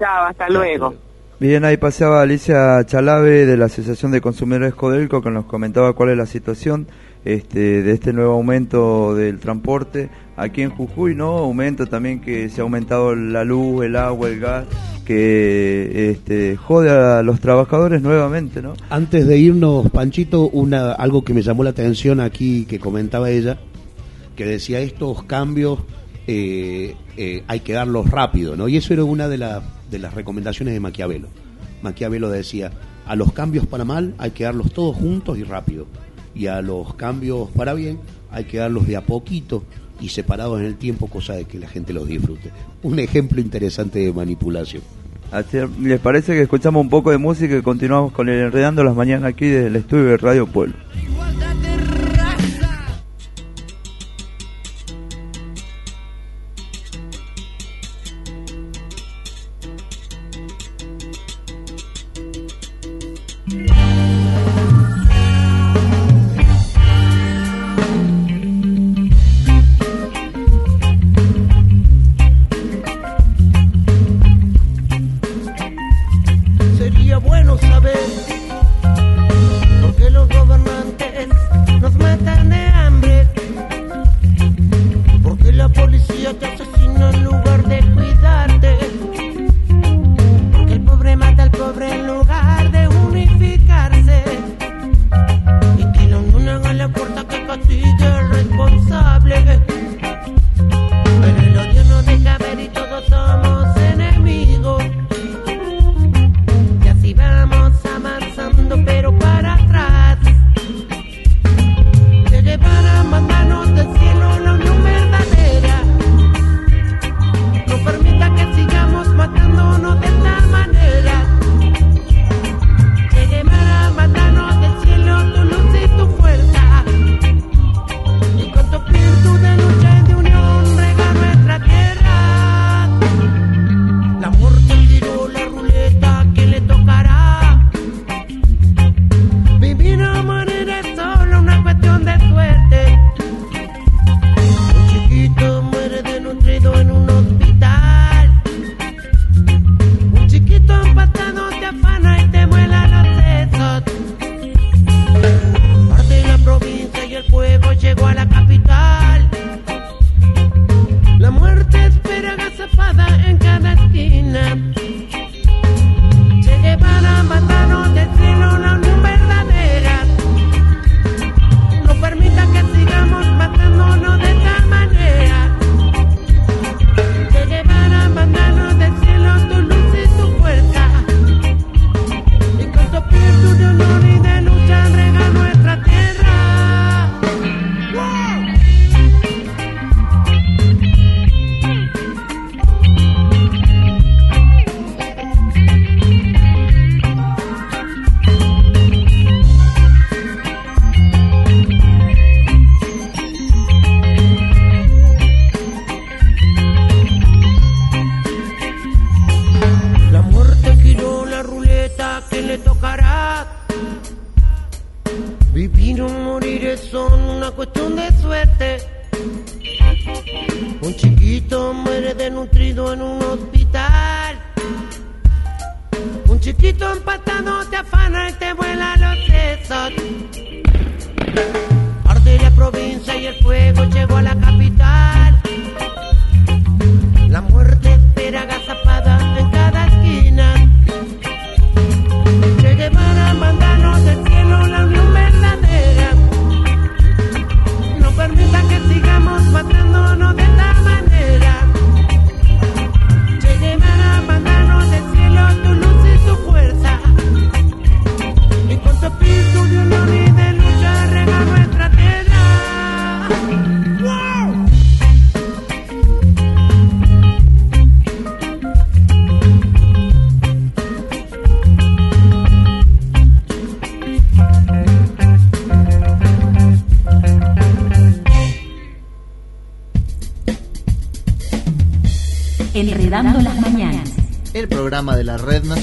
Chao, hasta luego. Bien, ahí paseaba Alicia Chalave de la Asociación de Consumidores Codelco que nos comentaba cuál es la situación este, de este nuevo aumento del transporte aquí en Jujuy, ¿no? Aumento también que se ha aumentado la luz, el agua, el gas, que este, jode a los trabajadores nuevamente, ¿no? Antes de irnos, Panchito, una, algo que me llamó la atención aquí que comentaba ella, que decía estos cambios eh, eh, hay que darlos rápido, ¿no? Y eso era una de, de las recomendaciones de Maquiavelo. Maquiavelo decía, a los cambios para mal hay que darlos todos juntos y rápido. Y a los cambios para bien hay que darlos de a poquito y separados en el tiempo, cosa de que la gente los disfrute. Un ejemplo interesante de manipulación. ¿Les parece que escuchamos un poco de música y continuamos con el Enredando las Mañanas aquí desde el estudio de Radio Pueblo?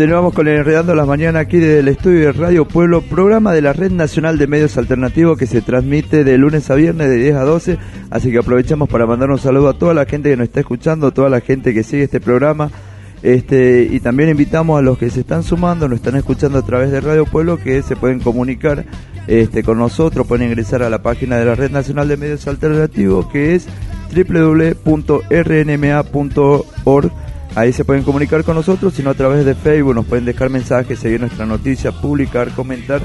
Continuamos con el Enredando las Mañanas aquí desde el estudio de Radio Pueblo, programa de la Red Nacional de Medios Alternativos que se transmite de lunes a viernes de 10 a 12. Así que aprovechamos para mandar un saludo a toda la gente que nos está escuchando, a toda la gente que sigue este programa. Este, y también invitamos a los que se están sumando, nos están escuchando a través de Radio Pueblo, que se pueden comunicar este, con nosotros, pueden ingresar a la página de la Red Nacional de Medios Alternativos, que es www.rnma.org. Ahí se pueden comunicar con nosotros, sino a través de Facebook nos pueden dejar mensajes, seguir nuestra noticia, publicar, comentar.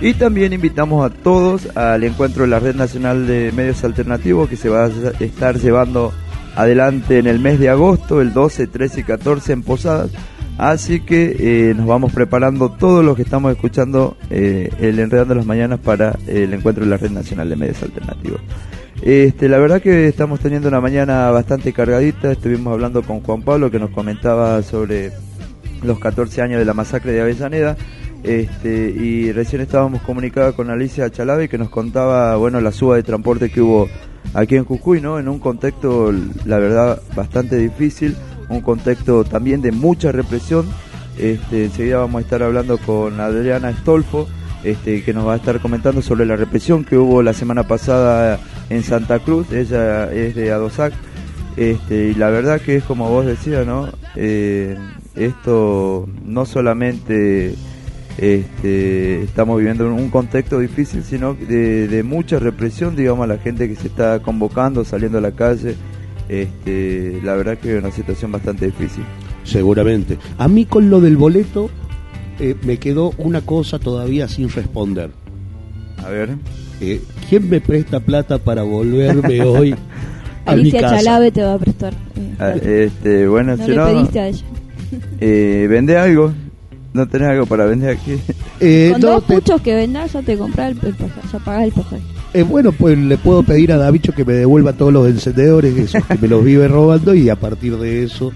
Y también invitamos a todos al encuentro de la Red Nacional de Medios Alternativos que se va a estar llevando adelante en el mes de agosto, el 12, 13 y 14 en Posadas. Así que eh, nos vamos preparando todos los que estamos escuchando eh, el Enredando las Mañanas para el encuentro de la Red Nacional de Medios Alternativos. Este, la verdad que estamos teniendo una mañana bastante cargadita. Estuvimos hablando con Juan Pablo que nos comentaba sobre los 14 años de la masacre de Avellaneda. Este, y recién estábamos comunicados con Alicia Chalave que nos contaba, bueno, la suba de transporte que hubo aquí en Jujuy, ¿no? En un contexto, la verdad, bastante difícil, un contexto también de mucha represión. Este, enseguida vamos a estar hablando con Adriana Stolfo, este, que nos va a estar comentando sobre la represión que hubo la semana pasada en Santa Cruz. Ella es de Adosac. Este, y la verdad que es como vos decías, ¿no? Eh, esto no solamente este, estamos viviendo en un contexto difícil, sino de, de mucha represión, digamos, a la gente que se está convocando, saliendo a la calle. Este, la verdad que es una situación bastante difícil. Seguramente. A mí con lo del boleto eh, me quedó una cosa todavía sin responder. A ver. Eh, ¿Quién me presta plata para volverme hoy a mi Alicia casa? Chalabe te va a prestar. eh, Ah, Este, bueno, no si le no, pediste a ella. eh, vende algo. ¿No tenés algo para vender aquí? Eh, Con no, dos te- puchos que vendas ya te compras el, el pasaje, ya pagás el pasaje. eh, bueno, pues le puedo pedir a Davicho que me devuelva todos los encendedores, esos que me los vive robando, y a partir de eso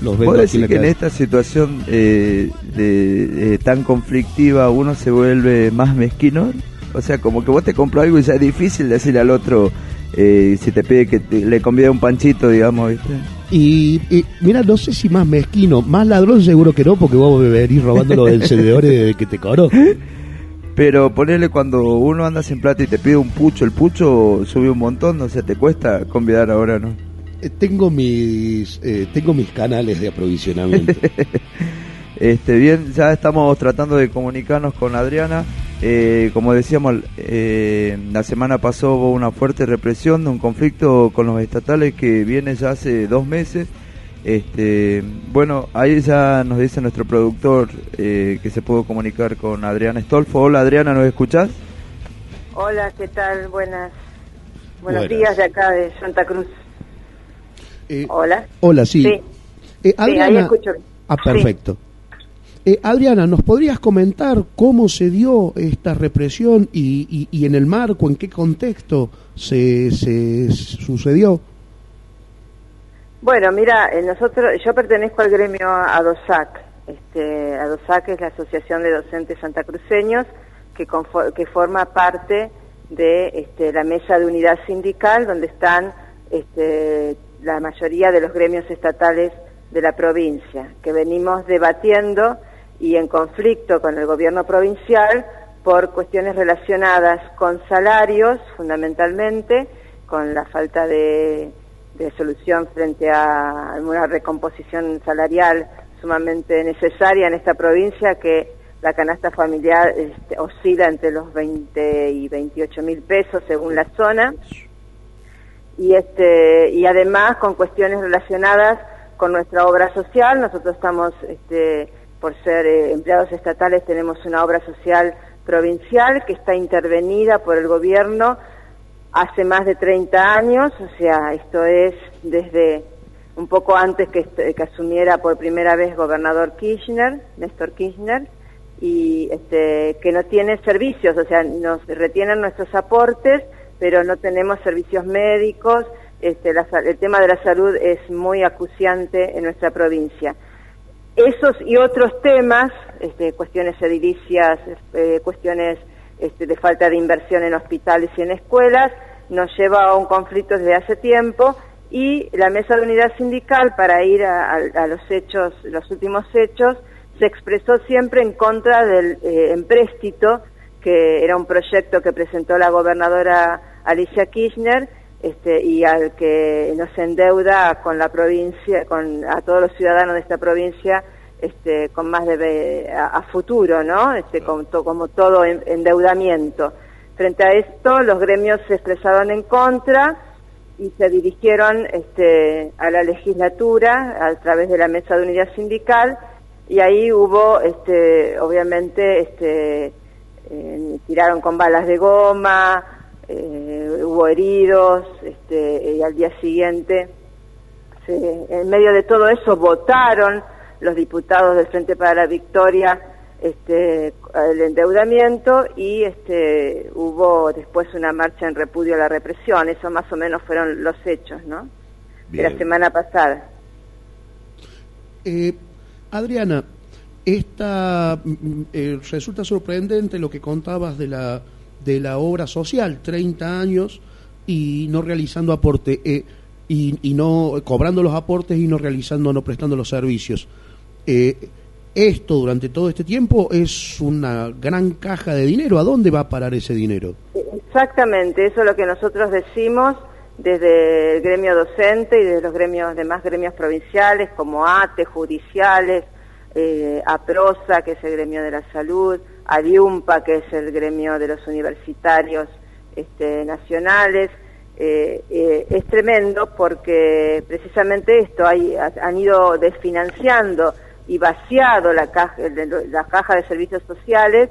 los vendo ¿Puedo decir que en esta situación eh, de, eh, tan conflictiva uno se vuelve más mezquino? O sea, como que vos te compras algo y ya es difícil decirle al otro eh, si te pide que te- le convide un panchito, digamos, ¿viste? Y, y, mira, no sé si más mezquino, más ladrón seguro que no, porque vos venís robando los encendedores que te conozco. Pero ponerle cuando uno anda sin plata y te pide un pucho, el pucho sube un montón, no sé, te cuesta convidar ahora, ¿no? Eh, tengo mis eh, tengo mis canales de aprovisionamiento. Este, bien, ya estamos tratando de comunicarnos con Adriana. Eh, como decíamos, eh, la semana pasó hubo una fuerte represión, un conflicto con los estatales que viene ya hace dos meses. Este, bueno, ahí ya nos dice nuestro productor eh, que se pudo comunicar con Adriana Stolfo. Hola Adriana, ¿nos escuchás? Hola, ¿qué tal? Buenas. Buenos Buenas. días de acá de Santa Cruz. Eh, Hola. Hola, sí. Sí. Eh, Sí, ahí escucho. Ah, Sí. Eh, Adriana, ¿nos podrías comentar cómo se dio esta represión y, y- y en el marco, en qué contexto se, se sucedió? Bueno, mira, eh, nosotros, yo pertenezco al gremio ADOSAC. Este, ADOSAC es la Asociación de Docentes Santacruceños que, que forma parte de este, la mesa de unidad sindical donde están este, la mayoría de los gremios estatales de la provincia, que venimos debatiendo y en conflicto con el gobierno provincial por cuestiones relacionadas con salarios, fundamentalmente, con la falta de, de solución frente a una recomposición salarial sumamente necesaria en esta provincia que la canasta familiar este, oscila entre los 20 y 28 mil pesos según la zona. Y este y además con cuestiones relacionadas con nuestra obra social. Nosotros estamos este, por ser eh, empleados estatales tenemos una obra social provincial que está intervenida por el gobierno hace más de 30 años o sea esto es desde un poco antes que, est- que asumiera por primera vez gobernador Kirchner Néstor Kirchner y este, que no tiene servicios, o sea, nos retienen nuestros aportes, pero no tenemos servicios médicos. Este, la el tema de la salud es muy acuciante en nuestra provincia. Esos y otros temas, este, cuestiones edilicias, eh, cuestiones este, de falta de inversión en hospitales y en escuelas, nos lleva a un conflicto desde hace tiempo y la mesa de unidad sindical para ir a los hechos, los últimos hechos, se expresó siempre en contra del eh, empréstito, que era un proyecto que presentó la gobernadora Alicia Kirchner, este, y al que nos endeuda con la provincia, con a todos los ciudadanos de esta provincia, este, con más de a, futuro, ¿no? Este, con to- como todo en- endeudamiento. Frente a esto, los gremios se expresaron en contra y se dirigieron este, a la legislatura a través de la mesa de unidad sindical y ahí hubo, este, obviamente, este, eh, tiraron con balas de goma, eh, hubo heridos, este, y al día siguiente, se- en medio de todo eso, votaron los diputados del Frente para la Victoria este, el endeudamiento y este, hubo después una marcha en repudio a la represión. Eso más o menos fueron los hechos, ¿no? De la semana pasada. Eh, Adriana, esta, mm, mm, eh, resulta sorprendente lo que contabas de la, de la obra social, 30 años y no realizando aporte, eh, y, y no cobrando los aportes y no realizando, no prestando los servicios. Eh, esto durante todo este tiempo es una gran caja de dinero. ¿A dónde va a parar ese dinero? Exactamente, eso es lo que nosotros decimos desde el gremio docente y desde los gremios demás gremios provinciales como ATE, judiciales, eh, APROSA, que es el gremio de la salud, ADIUMPA, que es el gremio de los universitarios este, nacionales. Eh, eh, es tremendo porque precisamente esto, han ido desfinanciando y vaciado la caja, de servicios sociales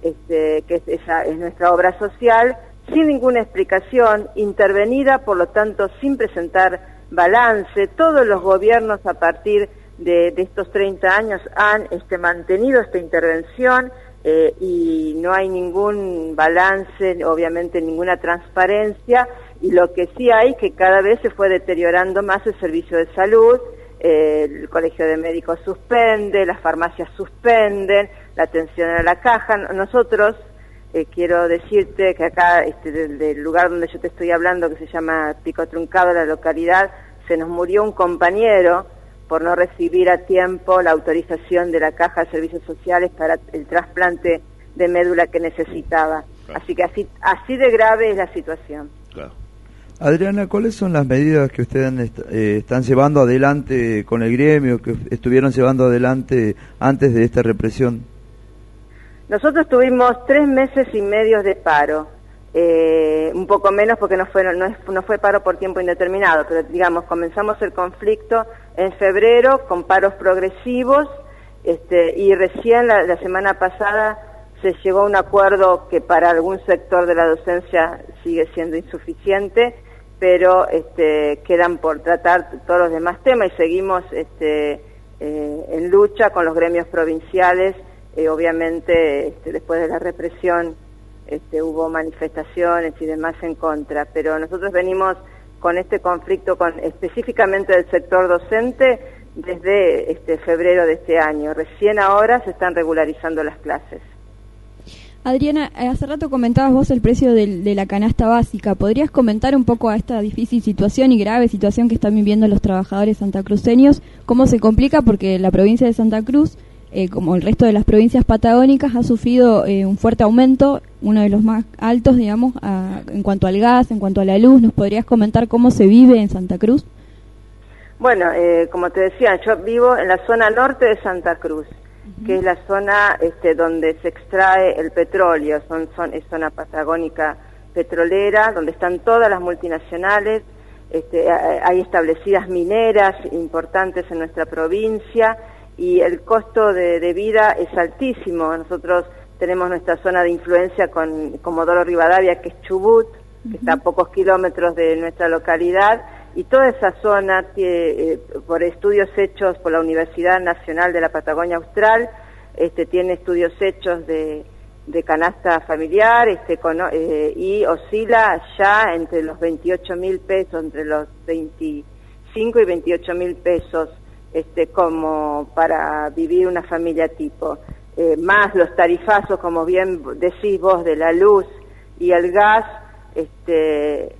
este, que es, nuestra obra social, sin ninguna explicación, intervenida, por lo tanto, sin presentar balance. Todos los gobiernos a partir de, de estos 30 años han este, mantenido esta intervención eh, y no hay ningún balance, obviamente ninguna transparencia, y lo que sí hay que cada vez se fue deteriorando más el servicio de salud, eh, el colegio de médicos suspende, las farmacias suspenden, la atención a la caja. Nosotros, eh, quiero decirte que acá, este, del, del lugar donde yo te estoy hablando, que se llama Pico Truncado, la localidad, se nos murió un compañero por no recibir a tiempo la autorización de la Caja de Servicios Sociales para el trasplante de médula que necesitaba. Así que así, así de grave es la situación. Adriana, ¿cuáles son las medidas que ustedes eh, están llevando adelante con el gremio, que estuvieron llevando adelante antes de esta represión? Nosotros tuvimos tres meses y medio de paro, eh, un poco menos porque no fue, no, es- no fue paro por tiempo indeterminado, pero digamos, comenzamos el conflicto en febrero con paros progresivos este, y recién la, semana pasada se llegó a un acuerdo que para algún sector de la docencia sigue siendo insuficiente, pero este, quedan por tratar todos los demás temas y seguimos este, eh, en lucha con los gremios provinciales. Eh, obviamente, este, después de la represión, este, hubo manifestaciones y demás en contra, pero nosotros venimos con este conflicto con, específicamente del sector docente desde este, febrero de este año. Recién ahora se están regularizando las clases. Adriana, eh, hace rato comentabas vos el precio del- de la canasta básica. ¿Podrías comentar un poco a esta difícil situación y grave situación que están viviendo los trabajadores santacruceños? ¿Cómo se complica? Porque la provincia de Santa Cruz, eh, como el resto de las provincias patagónicas, ha sufrido eh, un fuerte aumento, uno de los más altos, digamos, a- en cuanto al gas, en cuanto a la luz. ¿Nos podrías comentar cómo se vive en Santa Cruz? Bueno, eh, como te decía, yo vivo en la zona norte de Santa Cruz, que es la zona este, donde se extrae el petróleo, son, son, es zona patagónica petrolera, donde están todas las multinacionales, este, hay establecidas mineras importantes en nuestra provincia y el costo de, de vida es altísimo. Nosotros tenemos nuestra zona de influencia con Comodoro Rivadavia, que es Chubut, que está a pocos kilómetros de nuestra localidad, y toda esa zona, tie- eh, por estudios hechos por la Universidad Nacional de la Patagonia Austral, este, tiene estudios hechos de, de canasta familiar este, cono- eh, y oscila ya entre los 28 mil pesos, entre los 25 y 28 mil pesos este, como para vivir una familia tipo. Eh, más los tarifazos, como bien decís vos, de la luz y el gas, este,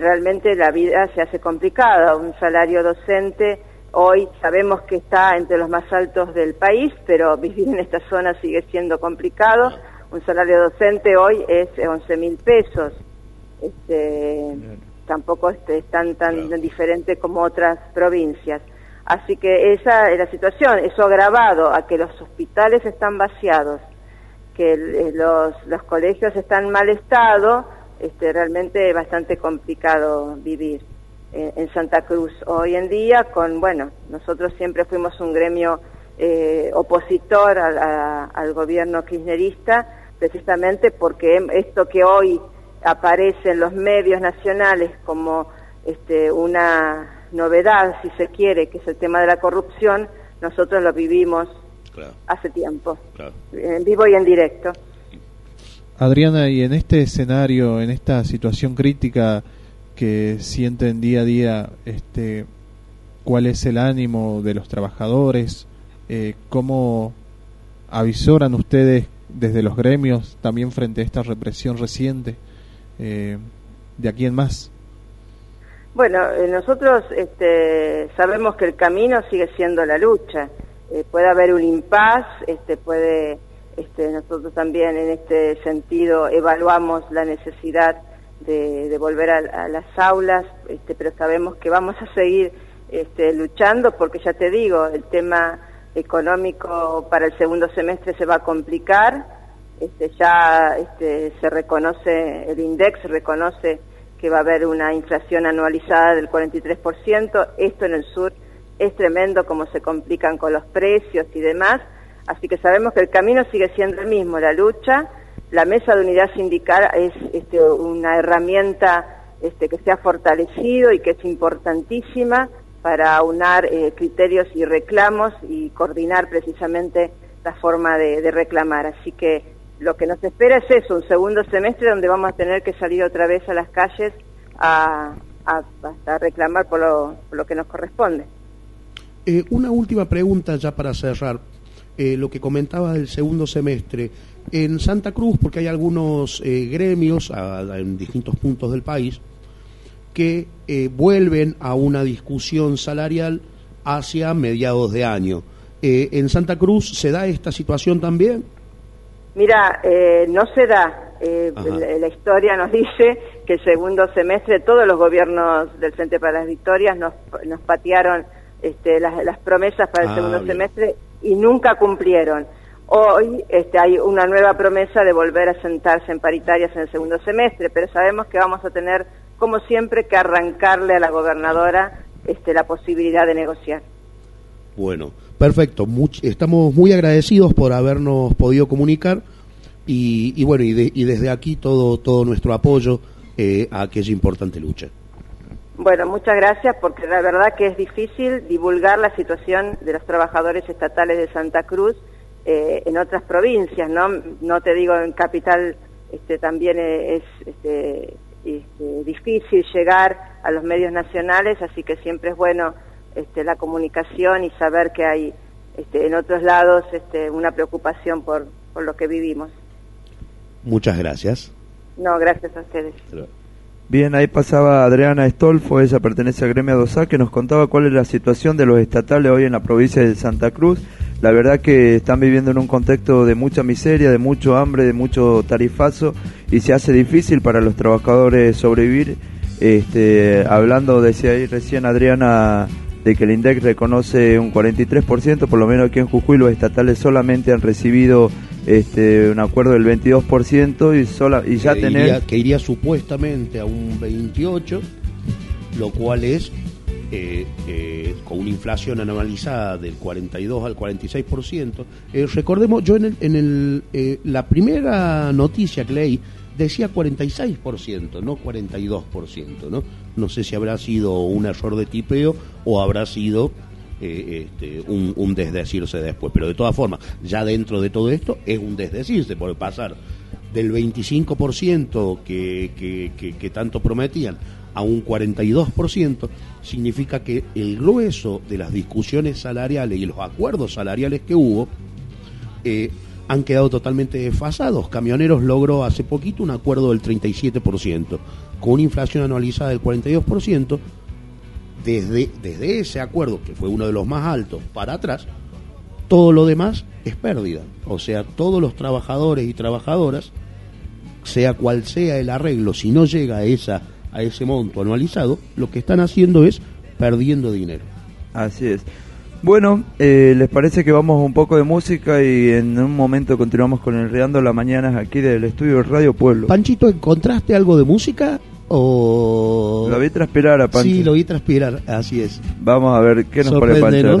realmente la vida se hace complicada. Un salario docente hoy sabemos que está entre los más altos del país, pero vivir en esta zona sigue siendo complicado. Un salario docente hoy es 11 mil pesos. Este, tampoco este, es tan, tan diferente como otras provincias. Así que esa es la situación. Eso agravado a que los hospitales están vaciados, que eh, los, los colegios están en mal estado, este, realmente es bastante complicado vivir en, Santa Cruz hoy en día. Con bueno, nosotros siempre fuimos un gremio eh, opositor a- al gobierno kirchnerista, precisamente porque esto que hoy aparece en los medios nacionales como este, una novedad, si se quiere, que es el tema de la corrupción, nosotros lo vivimos hace tiempo, en vivo y en directo. Adriana, y en este escenario, en esta situación crítica que sienten día a día, este, ¿cuál es el ánimo de los trabajadores? Eh, ¿Cómo avisoran ustedes desde los gremios también frente a esta represión reciente? Eh, ¿De aquí en más? Bueno, eh, nosotros este, sabemos que el camino sigue siendo la lucha. Eh, puede haber un impas, este, puede, este, nosotros también en este sentido evaluamos la necesidad de, volver a, a las aulas, este, pero sabemos que vamos a seguir este, luchando porque ya te digo, el tema económico para el segundo semestre se va a complicar. Este, ya este, se reconoce, el INDEX reconoce que va a haber una inflación anualizada del 43%. Esto en el sur es tremendo como se complican con los precios y demás. Así que sabemos que el camino sigue siendo el mismo, la lucha. La mesa de unidad sindical es este, una herramienta este, que se ha fortalecido y que es importantísima para unar eh, criterios y reclamos y coordinar precisamente la forma de reclamar. Así que lo que nos espera es eso, un segundo semestre donde vamos a tener que salir otra vez a las calles a, a- reclamar por lo, por lo que nos corresponde. Eh, una última pregunta ya para cerrar. Eh, lo que comentaba del segundo semestre. En Santa Cruz, porque hay algunos eh, gremios en distintos puntos del país que vuelven a una discusión salarial hacia mediados de año. ¿En Santa Cruz se da esta situación también? Mira, eh, no se da. Eh, la, la historia nos dice que el segundo semestre todos los gobiernos del Frente para las Victorias nos, nos patearon este, las, las promesas para el Ah, segundo bien. semestre y nunca cumplieron. Hoy este, hay una nueva promesa de volver a sentarse en paritarias en el segundo semestre, pero sabemos que vamos a tener, como siempre, que arrancarle a la gobernadora este, la posibilidad de negociar. Bueno, perfecto. Estamos muy agradecidos por habernos podido comunicar y, y bueno, y, de- y desde aquí todo, todo nuestro apoyo eh, a aquella importante lucha. Bueno, muchas gracias porque la verdad que es difícil divulgar la situación de los trabajadores estatales de Santa Cruz eh, en otras provincias, ¿no? No te digo en capital, este, también es este, este, difícil llegar a los medios nacionales, así que siempre es bueno este, la comunicación y saber que hay este, en otros lados este, una preocupación por, por lo que vivimos. Muchas gracias. No, gracias a ustedes. Bien, ahí pasaba Adriana Estolfo, ella pertenece a Gremio Dosa, que nos contaba cuál es la situación de los estatales hoy en la provincia de Santa Cruz. La verdad que están viviendo en un contexto de mucha miseria, de mucho hambre, de mucho tarifazo y se hace difícil para los trabajadores sobrevivir. Este, hablando, decía ahí recién Adriana, de que el INDEC reconoce un 43%, por lo menos aquí en Jujuy los estatales solamente han recibido este, un acuerdo del 22% y, sola, y ya que, tener... iría, que iría supuestamente a un 28, lo cual es eh, eh, con una inflación anualizada del 42 al 46%. Eh, recordemos, yo en, el, en el, eh, la primera noticia que leí decía 46%, no 42%, ¿no? No sé si habrá sido un error de tipeo o habrá sido eh, este, un, un desdecirse después. Pero de todas formas, ya dentro de todo esto es un desdecirse, por pasar del 25% que, que, que, tanto prometían a un 42%, significa que el grueso de las discusiones salariales y los acuerdos salariales que hubo eh, han quedado totalmente desfasados. Camioneros logró hace poquito un acuerdo del 37%, con una inflación anualizada del 42%. Desde, desde ese acuerdo, que fue uno de los más altos, para atrás, todo lo demás es pérdida. O sea, todos los trabajadores y trabajadoras, sea cual sea el arreglo, si no llega a, esa, a ese monto anualizado, lo que están haciendo es perdiendo dinero. Así es. Bueno, eh, ¿les parece que vamos un poco de música y en un momento continuamos con el Reando la Mañana aquí del estudio de Radio Pueblo? Panchito, ¿encontraste algo de música o...? Lo vi transpirar a Pancho. Sí, lo vi transpirar, así es. Vamos a ver qué nos pone Pancho.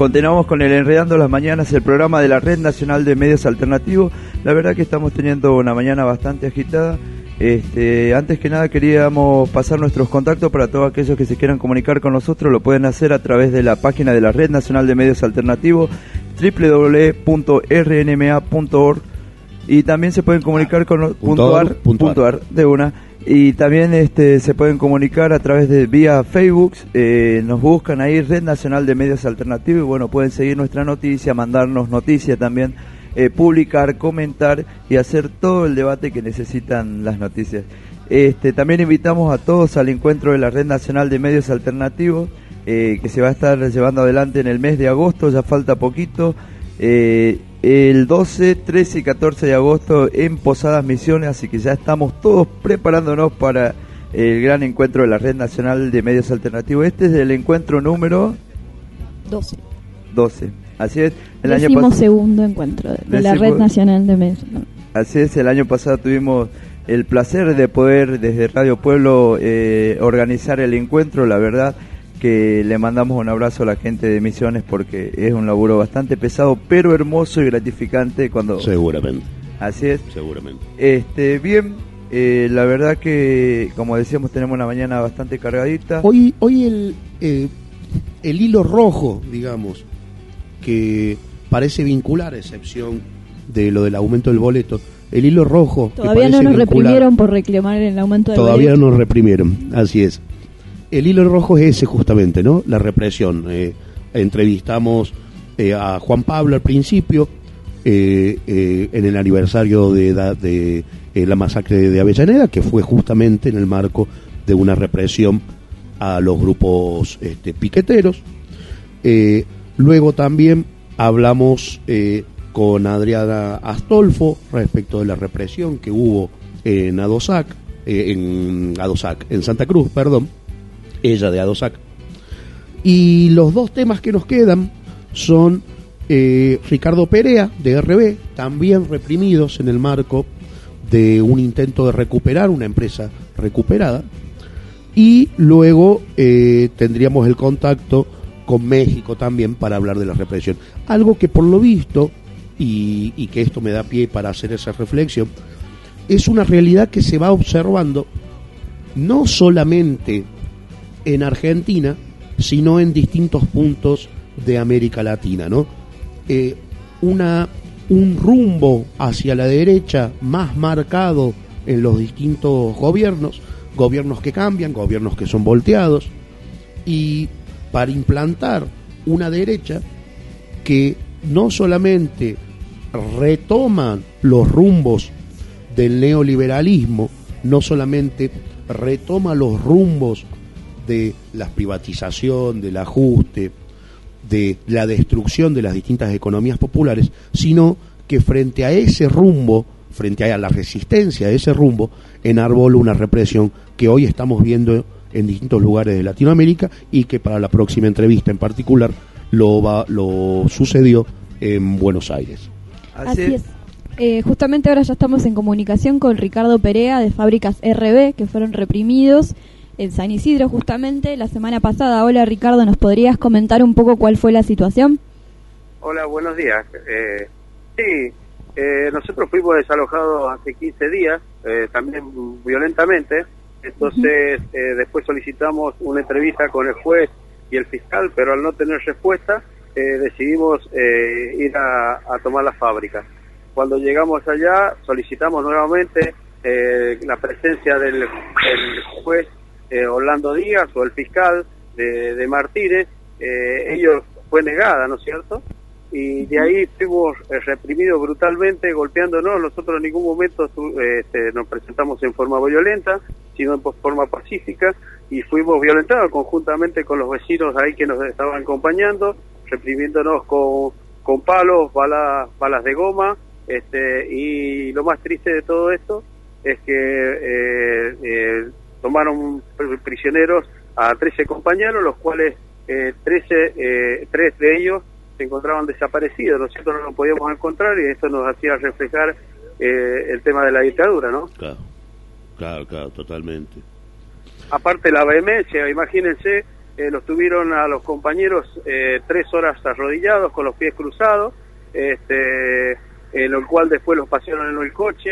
Continuamos con el Enredando las Mañanas, el programa de la Red Nacional de Medios Alternativos. La verdad que estamos teniendo una mañana bastante agitada. Este, antes que nada queríamos pasar nuestros contactos para todos aquellos que se quieran comunicar con nosotros. Lo pueden hacer a través de la página de la Red Nacional de Medios Alternativos www.rnma.org y también se pueden comunicar con punto ar, punto ar, de una y también este se pueden comunicar a través de vía Facebook eh, nos buscan ahí Red Nacional de Medios Alternativos y bueno pueden seguir nuestra noticia mandarnos noticia también eh, publicar comentar y hacer todo el debate que necesitan las noticias. Este también invitamos a todos al encuentro de la Red Nacional de Medios Alternativos eh, que se va a estar llevando adelante en el mes de agosto ya falta poquito el 12, 13 y 14 de agosto en Posadas Misiones, así que ya estamos todos preparándonos para el gran encuentro de la Red Nacional de Medios Alternativos. Este es el encuentro número 12. 12. Así es, el Décimo año segundo encuentro de, la Red Nacional de Medios. Así es, el año pasado tuvimos el placer de poder desde Radio Pueblo eh, organizar el encuentro, la verdad que le mandamos un abrazo a la gente de Misiones porque es un laburo bastante pesado, pero hermoso y gratificante cuando... Seguramente. Así es. Seguramente. Este, bien, eh, la verdad que, como decíamos, tenemos una mañana bastante cargadita. Hoy, hoy el, eh, el hilo rojo, digamos, que parece vincular, a excepción de lo del aumento del boleto, el hilo rojo. que Todavía no parece nos vincular- reprimieron por reclamar el aumento del Todavía boleto. no nos reprimieron, así es. El hilo rojo es ese justamente, ¿no? La represión. Eh, entrevistamos eh, a Juan Pablo al principio, eh, eh, en el aniversario de, la masacre de Avellaneda, que fue justamente en el marco de una represión a los grupos este, piqueteros. Luego también hablamos con Adriana Astolfo respecto de la represión que hubo en Adosac, en Adosac, en Santa Cruz, perdón, ella de Adosac. Y los dos temas que nos quedan son eh, Ricardo Perea, de RB, también reprimidos en el marco de un intento de recuperar una empresa recuperada. Y luego eh, tendríamos el contacto con México también para hablar de la represión. Algo que por lo visto, y, y que esto me da pie para hacer esa reflexión, es una realidad que se va observando no solamente en Argentina, sino en distintos puntos de América Latina, ¿no? Eh, una, un rumbo hacia la derecha más marcado en los distintos gobiernos, gobiernos que cambian, gobiernos que son volteados, y para implantar una derecha que no solamente retoman los rumbos del neoliberalismo, no solamente retoma los rumbos de la privatización, del ajuste, de la destrucción de las distintas economías populares, sino que frente a ese rumbo, frente a la resistencia a ese rumbo, enarbola una represión que hoy estamos viendo en distintos lugares de Latinoamérica y que para la próxima entrevista en particular lo, va, lo sucedió en Buenos Aires. Así es. Eh, justamente ahora ya estamos en comunicación con Ricardo Perea de Fábricas RB, que fueron reprimidos en San Isidro justamente la semana pasada. Hola Ricardo, ¿nos podrías comentar un poco cuál fue la situación? Hola, buenos días. Eh, sí, eh, nosotros fuimos desalojados hace 15 días, eh, también violentamente. Entonces, eh, después solicitamos una entrevista con el juez y el fiscal, pero al no tener respuesta, eh, decidimos eh, ir a, a tomar la fábrica. Cuando llegamos allá, solicitamos nuevamente eh, la presencia del, del juez eh, Orlando Díaz o el fiscal de, de Martínez. Eh, ellos fue negada, ¿no es cierto? Y de ahí fuimos eh, reprimidos brutalmente, golpeándonos. Nosotros en ningún momento eh, este, nos presentamos en forma violenta, sino en forma pacífica, y fuimos violentados conjuntamente con los vecinos ahí que nos estaban acompañando, reprimiéndonos con, con palos, balas, balas de goma, este, y lo más triste de todo esto es que eh, eh, tomaron pr- prisioneros a 13 compañeros, los cuales eh, 13, eh, tres de ellos se encontraban desaparecidos, nosotros no los podíamos encontrar y esto nos hacía reflejar eh, el tema de la dictadura, ¿no? Claro, claro, claro, totalmente. Aparte la vehemencia, imagínense, eh, los tuvieron a los compañeros eh, tres horas arrodillados con los pies cruzados, este, en lo cual después los pasearon en el coche,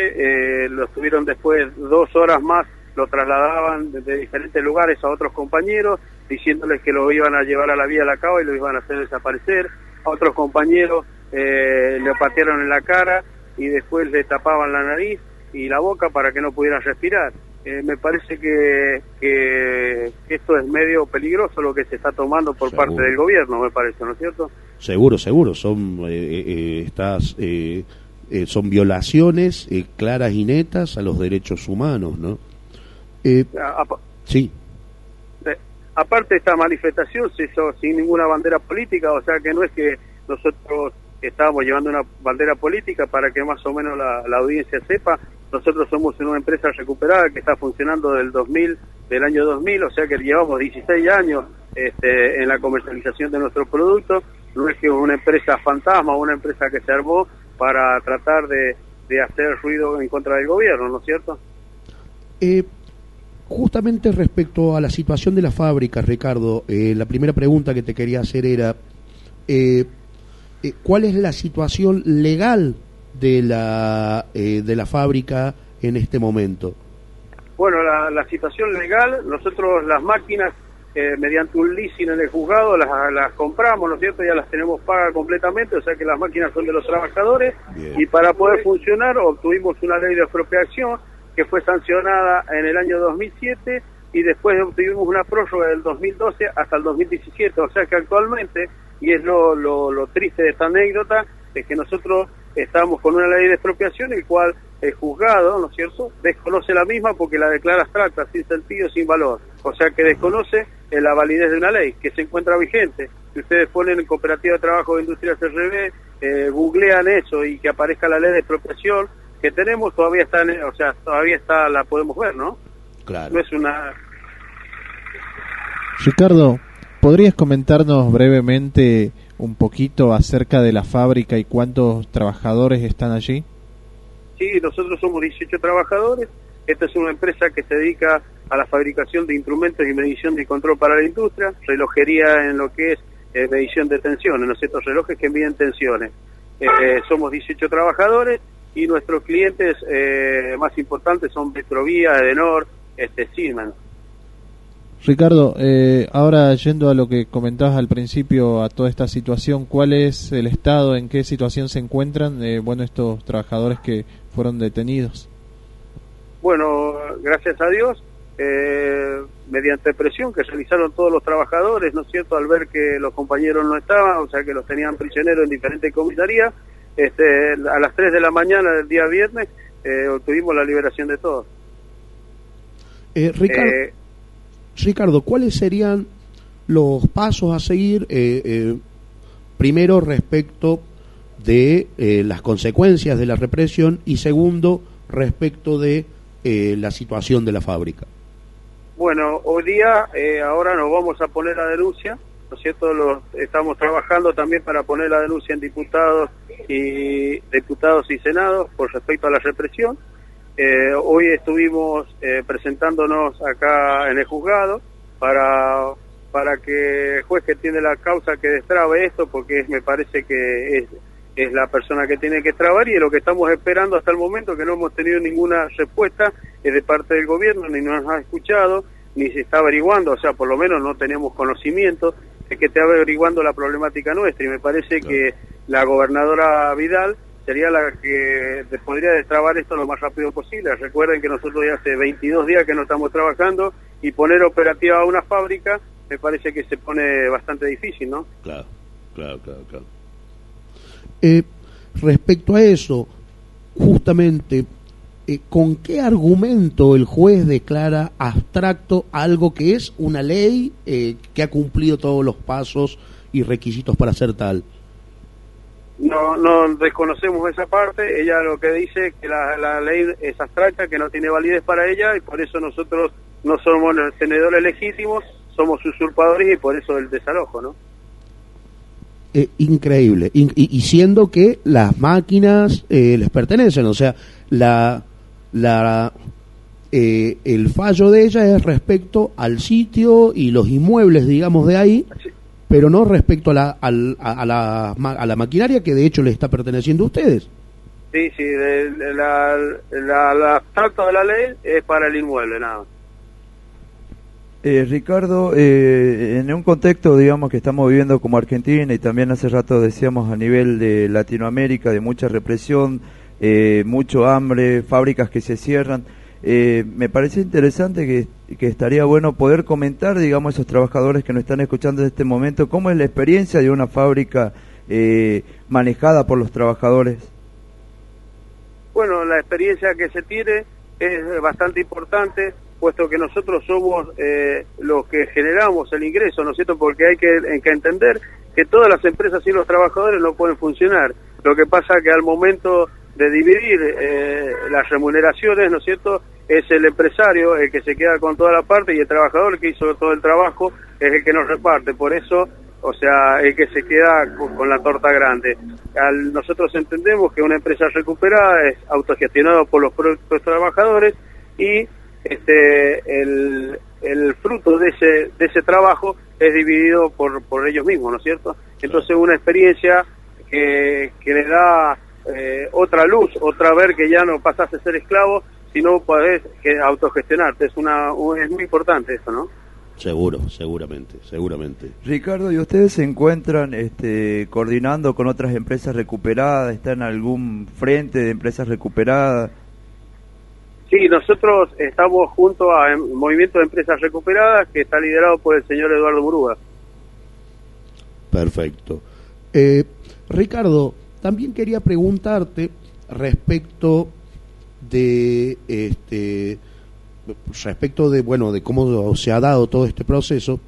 eh, los tuvieron después dos horas más, lo trasladaban de, de diferentes lugares a otros compañeros, diciéndoles que lo iban a llevar a la vía de la cava y lo iban a hacer desaparecer, a otros compañeros eh, le patearon en la cara y después le tapaban la nariz y la boca para que no pudieran respirar. Eh, me parece que, que esto es medio peligroso lo que se está tomando por Seguro. parte del gobierno, me parece, ¿no es cierto? Seguro, seguro, son eh, eh, estas eh, eh, son violaciones eh, claras y netas a los derechos humanos, ¿no? Eh, A- sí, Eh, aparte esta manifestación se hizo sin ninguna bandera política, o sea que no es que nosotros estábamos llevando una bandera política para que más o menos la, la audiencia sepa, nosotros somos una empresa recuperada que está funcionando del 2000, del año 2000, o sea que llevamos 16 años este, en la comercialización de nuestros productos, no es que una empresa fantasma una empresa que se armó para tratar de, de hacer ruido en contra del gobierno, ¿no es cierto? Eh, justamente respecto a la situación de la fábrica, Ricardo, eh, la primera pregunta que te quería hacer era, eh, eh, ¿cuál es la situación legal de la, eh, de la fábrica en este momento? Bueno, la, la situación legal, nosotros las máquinas, eh, mediante un leasing en el juzgado, las, las compramos, ¿no es cierto? Ya las tenemos pagas completamente, o sea que las máquinas son de los trabajadores y para poder funcionar obtuvimos una ley de expropiación que fue sancionada en el año 2007 y después obtuvimos una prórroga del 2012 hasta el 2017, o sea que actualmente, y es lo, lo, triste de esta anécdota, es que nosotros estamos con una ley de expropiación el cual el juzgado, ¿no es cierto?, desconoce la misma porque la declara abstracta, sin sentido, sin valor. O sea que desconoce eh, la validez de una ley que se encuentra vigente. Si ustedes ponen en Cooperativa de Trabajo de Industria CRB, eh, googlean eso y que aparezca la ley de expropiación que tenemos, todavía está, en- o sea, todavía está, la podemos ver, ¿no? Claro. No es una... Ricardo, ¿podrías comentarnos brevemente un poquito acerca de la fábrica y cuántos trabajadores están allí? Sí, nosotros somos 18 trabajadores. Esta es una empresa que se dedica a la fabricación de instrumentos y medición de control para la industria, relojería en lo que es eh, medición de tensiones, ¿no es cierto? Relojes que miden tensiones. Eh, eh, somos 18 trabajadores y nuestros clientes eh, más importantes son Petrovía, Edenor, este, Siemens. Ricardo, eh, ahora yendo a lo que comentabas al principio, a toda esta situación, ¿cuál es el estado, en qué situación se encuentran, eh, bueno, estos trabajadores que fueron detenidos? Bueno, gracias a Dios, eh, mediante presión que realizaron todos los trabajadores, ¿no es cierto?, al ver que los compañeros no estaban, o sea, que los tenían prisioneros en diferentes comisarías, este, a las 3 de la mañana del día viernes eh, obtuvimos la liberación de todos. Eh, Ricardo, Eh, Ricardo, ¿cuáles serían los pasos a seguir? eh, eh, primero, respecto de las consecuencias de la represión y segundo, respecto de eh, la situación de la fábrica. Bueno, hoy día, ahora nos vamos a poner la denuncia, ¿no es cierto? Los, estamos trabajando también para poner la denuncia en diputados y diputados y senados por respecto a la represión. Eh, hoy estuvimos eh, presentándonos acá en el juzgado para para que el juez que tiene la causa que destrabe esto, porque es- me parece que es, es la persona que tiene que trabar y es lo que estamos esperando hasta el momento, que no hemos tenido ninguna respuesta eh, de parte del gobierno, ni nos ha escuchado, ni se está averiguando, o sea, por lo menos no tenemos conocimiento que esté averiguando la problemática nuestra y me parece que la gobernadora Vidal sería la que podría destrabar esto lo más rápido posible. Recuerden que nosotros ya hace 22 días que no estamos trabajando y poner operativa a una fábrica me parece que se pone bastante difícil, ¿no? Claro, claro, claro, claro. Eh, respecto a eso, justamente, eh, ¿con qué argumento el juez declara abstracto algo que es una ley eh, que ha cumplido todos los pasos y requisitos para ser tal? No, no desconocemos esa parte. Ella lo que dice es que la, la ley es abstracta, que no tiene validez para ella y por eso nosotros no somos los tenedores legítimos, somos usurpadores y por eso el desalojo, ¿no? Eh, increíble. In- y, y siendo que las máquinas eh, les pertenecen, o sea, la, la, eh, el fallo de ella es respecto al sitio y los inmuebles, digamos, de ahí, pero no respecto a la, al- a, a la, ma- a la maquinaria que de hecho le está perteneciendo a ustedes. Sí, sí, de- de la, la, la de la ley es para el inmueble, nada. más. Eh, Ricardo, eh, en un contexto, digamos, que estamos viviendo como Argentina y también hace rato decíamos a nivel de Latinoamérica, de mucha represión, eh, mucho hambre, fábricas que se cierran, eh, me parece interesante que, que estaría bueno poder comentar, digamos, esos trabajadores que nos están escuchando en este momento, cómo es la experiencia de una fábrica eh, manejada por los trabajadores. Bueno, la experiencia que se tiene es bastante importante, puesto que nosotros somos eh, los que generamos el ingreso, ¿no es cierto? Porque hay que, hay que entender que todas las empresas y los trabajadores no pueden funcionar. Lo que pasa que al momento de dividir eh, las remuneraciones, ¿no es cierto? Es el empresario el que se queda con toda la parte y el trabajador que hizo todo el trabajo es el que nos reparte. Por eso o sea, el que se queda con, la torta grande. Nosotros entendemos que una empresa recuperada es autogestionada por los propios trabajadores y este el, el fruto de ese de ese trabajo es dividido por, por ellos mismos, ¿no es cierto? Entonces una experiencia que, que le da eh, otra luz, otra ver que ya no pasas a ser esclavo, sino podés que autogestionarte. Es una un- es muy importante eso, ¿no? Seguro, seguramente, seguramente. Ricardo, ¿y ustedes se encuentran este, coordinando con otras empresas recuperadas? ¿Están en algún frente de empresas recuperadas? Sí, nosotros estamos junto a em- Movimiento de Empresas Recuperadas, que está liderado por el señor Eduardo Muruga. Perfecto. Eh, Ricardo, también quería preguntarte respecto de este respecto de bueno de cómo se ha dado todo este proceso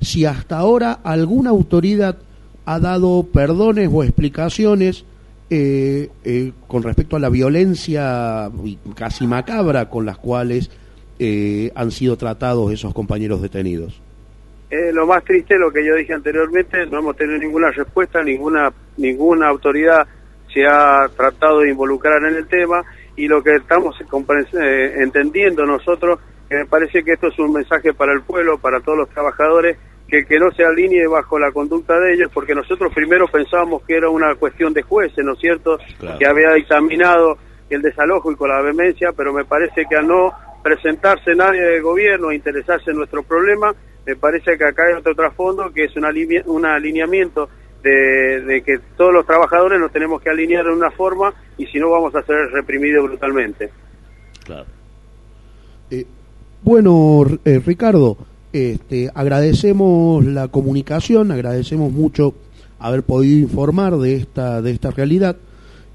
si hasta ahora alguna autoridad ha dado perdones o explicaciones eh, eh, con respecto a la violencia casi macabra con las cuales eh, han sido tratados esos compañeros detenidos. Eh, lo más triste, lo que yo dije anteriormente, no hemos tenido ninguna respuesta, ninguna ninguna autoridad se ha tratado de involucrar en el tema y lo que estamos eh, entendiendo nosotros, que me parece que esto es un mensaje para el pueblo, para todos los trabajadores, que, que no se alinee bajo la conducta de ellos, porque nosotros primero pensábamos que era una cuestión de jueces, ¿no es cierto?, Claro. que había dictaminado el desalojo y con la vehemencia, pero me parece que al no presentarse nadie del gobierno interesarse en nuestro problema, me parece que acá hay otro trasfondo que es un, alinea- un alineamiento de, de que todos los trabajadores nos tenemos que alinear de una forma y si no vamos a ser reprimidos brutalmente. Claro. Eh, bueno, eh, Ricardo, este, agradecemos la comunicación, agradecemos mucho haber podido informar de esta, de esta realidad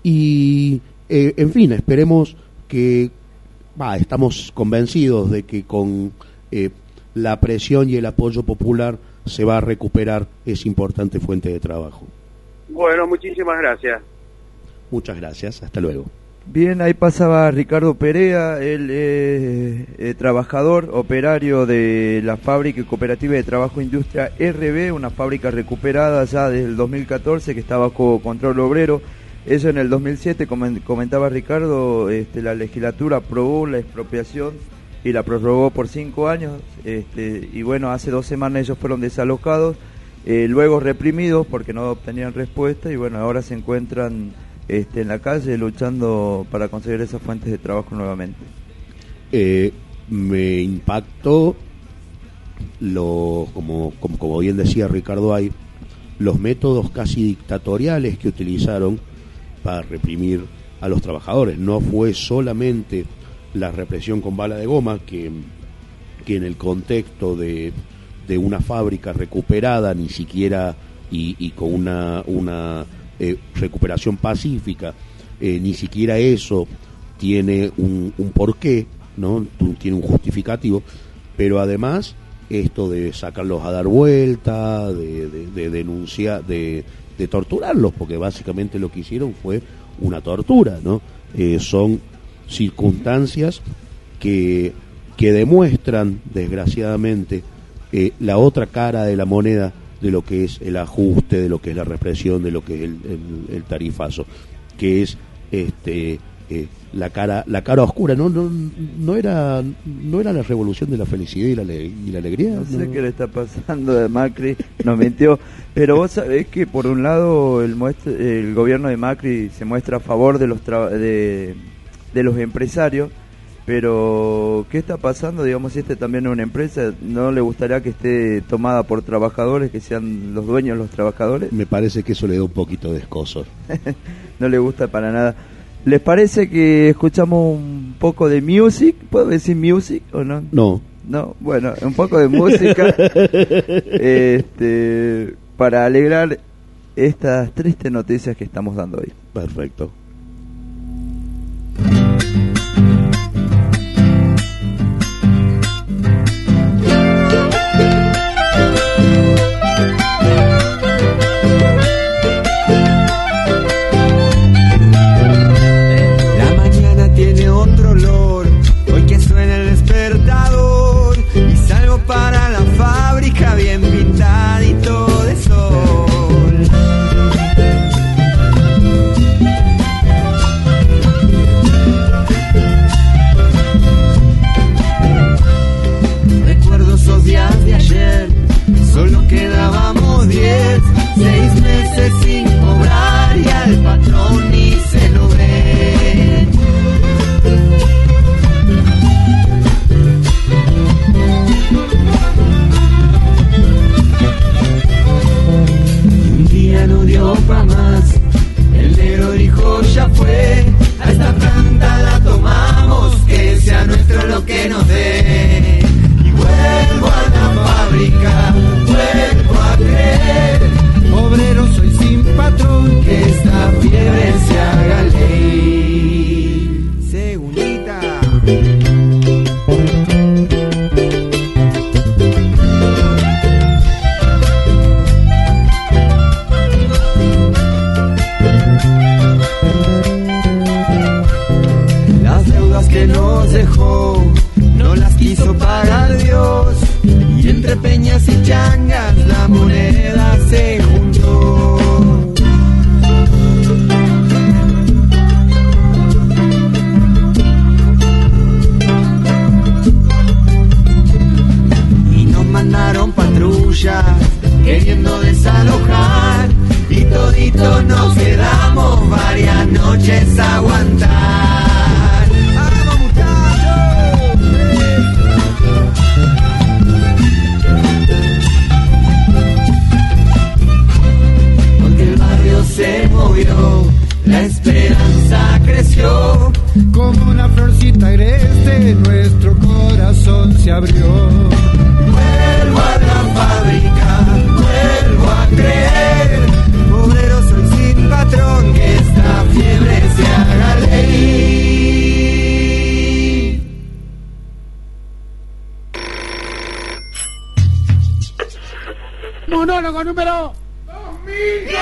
y, eh, en fin, esperemos que, estamos convencidos de que con eh, la presión y el apoyo popular se va a recuperar esa importante fuente de trabajo. Bueno, muchísimas gracias. Muchas gracias, hasta luego. Bien, ahí pasaba Ricardo Perea, él es eh, trabajador, operario de la fábrica y cooperativa de trabajo e industria RB, una fábrica recuperada ya desde el 2014 que estaba bajo control obrero. Eso en el 2007, comen- comentaba Ricardo, este, la legislatura aprobó la expropiación y la prorrogó por cinco años. Este, y bueno, hace dos semanas ellos fueron desalojados, eh, luego reprimidos porque no obtenían respuesta y bueno, ahora se encuentran este, en la calle luchando para conseguir esas fuentes de trabajo nuevamente. Eh, me impactó lo como, como, como bien decía Ricardo hay los métodos casi dictatoriales que utilizaron para reprimir a los trabajadores no fue solamente la represión con bala de goma que, que en el contexto de, de una fábrica recuperada ni siquiera y, y con una, una eh, recuperación pacífica eh, ni siquiera eso tiene un, un porqué, ¿no? Tiene un justificativo, pero además esto de sacarlos a dar vuelta, de, de, de denunciar, de, de torturarlos, porque básicamente lo que hicieron fue una tortura, ¿no? Eh, son circunstancias que, que demuestran, desgraciadamente, eh, la otra cara de la moneda de lo que es el ajuste, de lo que es la represión, de lo que es el, el- el tarifazo, que es este eh, la cara la cara oscura, no no no era no era la revolución de la felicidad y la, y la alegría. No sé ¿no? qué le está pasando de Macri, nos mintió. Pero vos sabés que por un lado el, muestra- el gobierno de Macri se muestra a favor de los traba- de, de los empresarios, pero ¿qué está pasando? Digamos, si este también es una empresa, ¿no le gustaría que esté tomada por trabajadores, que sean los dueños los trabajadores? Me parece que eso le da un poquito de escosor. no le gusta para nada. ¿Les parece que escuchamos un poco de music? ¿Puedo decir music o no? No. No, bueno, un poco de música este, para alegrar estas tristes noticias que estamos dando hoy. Perfecto. no dio pa' más. El negro dijo ya fue, a esta planta la tomamos, que sea nuestro lo que nos dé. Florcita agreste, nuestro corazón se abrió. Vuelvo a la fábrica, vuelvo a creer. Obrero soy sin patrón, que esta fiebre se haga ley. Monólogo número La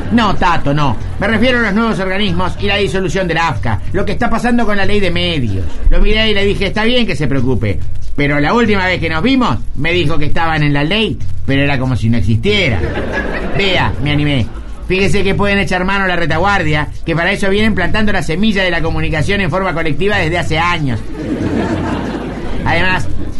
No, Tato, no. Me refiero a los nuevos organismos y la disolución de la AFCA. Lo que está pasando con la ley de medios. Lo miré y le dije, está bien que se preocupe. Pero la última vez que nos vimos, me dijo que estaban en la ley, pero era como si no existiera. Vea, me animé. Fíjese que pueden echar mano a la retaguardia, que para eso vienen plantando la semilla de la comunicación en forma colectiva desde hace años. Además,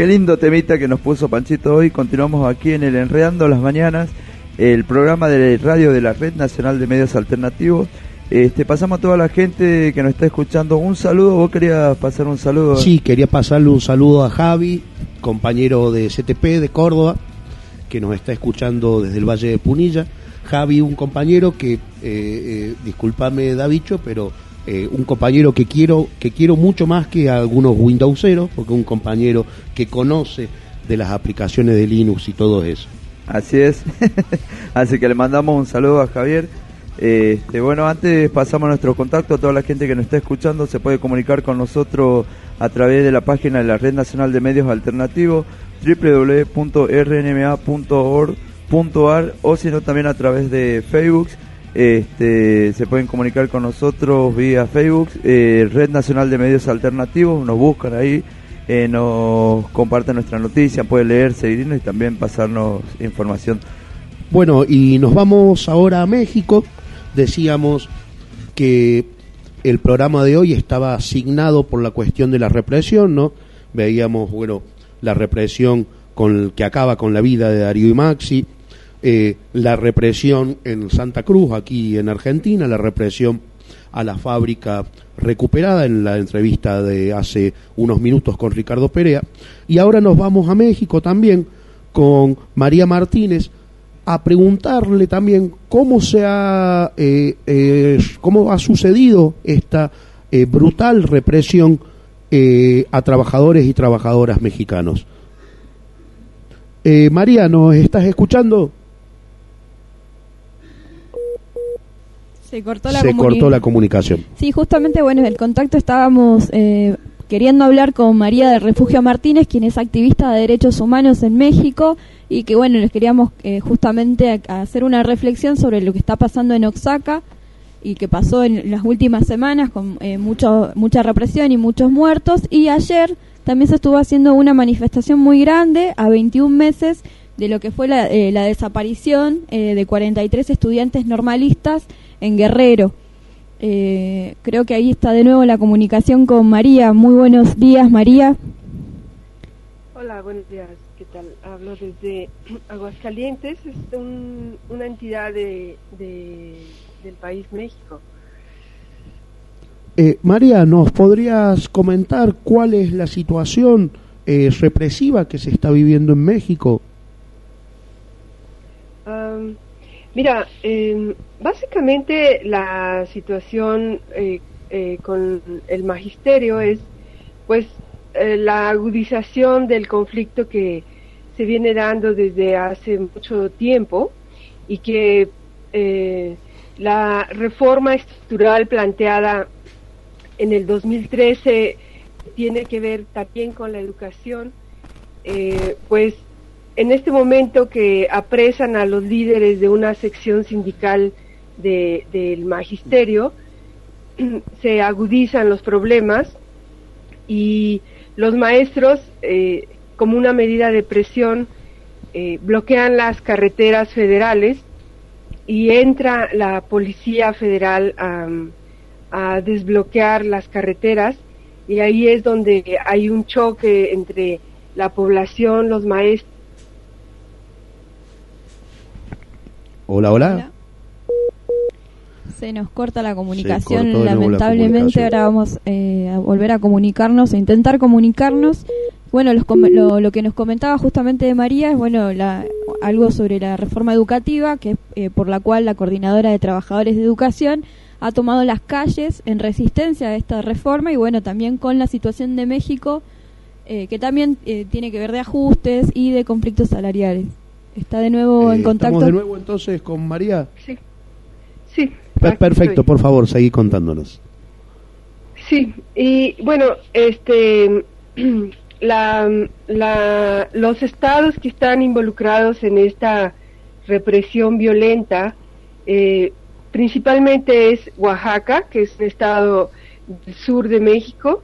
Qué lindo temita que nos puso Panchito hoy. Continuamos aquí en el Enredando las Mañanas, el programa de radio de la Red Nacional de Medios Alternativos. Este, pasamos a toda la gente que nos está escuchando un saludo. ¿Vos querías pasar un saludo? Sí, quería pasarle un saludo a Javi, compañero de CTP de Córdoba, que nos está escuchando desde el Valle de Punilla. Javi, un compañero que, eh, eh, discúlpame Davicho, pero eh, un compañero que quiero, que quiero mucho más que algunos Windowseros, porque un compañero que conoce de las aplicaciones de Linux y todo eso. Así es. Así que le mandamos un saludo a Javier. Este, bueno, antes pasamos nuestro contacto a toda la gente que nos está escuchando. Se puede comunicar con nosotros a través de la página de la Red Nacional de Medios Alternativos, www.rnma.org.ar o si no también a través de Facebook. Este, se pueden comunicar con nosotros vía Facebook, eh, Red Nacional de Medios Alternativos, nos buscan ahí, eh, nos comparten nuestra noticia, pueden leer, seguirnos y también pasarnos información. Bueno, y nos vamos ahora a México. Decíamos que el programa de hoy estaba asignado por la cuestión de la represión, ¿no? Veíamos, bueno, la represión con que acaba con la vida de Darío y Maxi, eh, la represión en Santa Cruz, aquí en Argentina, la represión a la fábrica recuperada en la entrevista de hace unos minutos con Ricardo Perea. Y ahora nos vamos a México también con María Martínez a preguntarle también cómo se ha, eh, eh, cómo ha sucedido esta eh, brutal represión a trabajadores y trabajadoras mexicanos. María, ¿nos estás escuchando? Se cortó la Se comuni- cortó la comunicación. Sí, justamente, bueno, en el contacto estábamos eh, queriendo hablar con María del Refugio Martínez, quien es activista de derechos humanos en México, y que, bueno, les queríamos eh, justamente a- a hacer una reflexión sobre lo que está pasando en Oaxaca y que pasó en las últimas semanas con eh, mucho, mucha represión y muchos muertos. Y ayer también se estuvo haciendo una manifestación muy grande a 21 meses de lo que fue la, eh, la desaparición eh, de 43 estudiantes normalistas en Guerrero. Eh, creo que ahí está de nuevo la comunicación con María. Muy buenos días, María. Hola, buenos días. ¿Qué tal? Hablo desde Aguascalientes, es un- una entidad de, de- del país México. Eh, María, ¿nos podrías comentar cuál es la situación eh, represiva que se está viviendo en México? Am, mira, em, básicamente la situación eh, eh, con el magisterio es, pues, eh, la agudización del conflicto que se viene dando desde hace mucho tiempo y que la reforma estructural planteada en el 2013 tiene que ver también con la educación, pues en este momento que apresan a los líderes de una sección sindical de- del magisterio, se agudizan los problemas y los maestros, eh, como una medida de presión, eh, bloquean las carreteras federales y entra la Policía Federal a, a desbloquear las carreteras y ahí es donde hay un choque entre la población, los maestros. Hola, hola. Se nos corta la comunicación, la lamentablemente. comunicación. Ahora vamos eh, a volver a comunicarnos, a intentar comunicarnos. Bueno, los com- lo, lo que nos comentaba justamente de María es bueno la, algo sobre la reforma educativa, que eh, por la cual la coordinadora de trabajadores de educación ha tomado las calles en resistencia a esta reforma y bueno también con la situación de México, eh, que también eh, tiene que ver de ajustes y de conflictos salariales. Está de nuevo Eh, en contacto. ¿Estamos de nuevo entonces con María? Sí. Sí. Per- Perfecto, por favor, seguí contándonos. Sí, y bueno, este, la, la, los estados que están involucrados en esta represión violenta, eh, principalmente es Oaxaca, que es un estado del sur de México,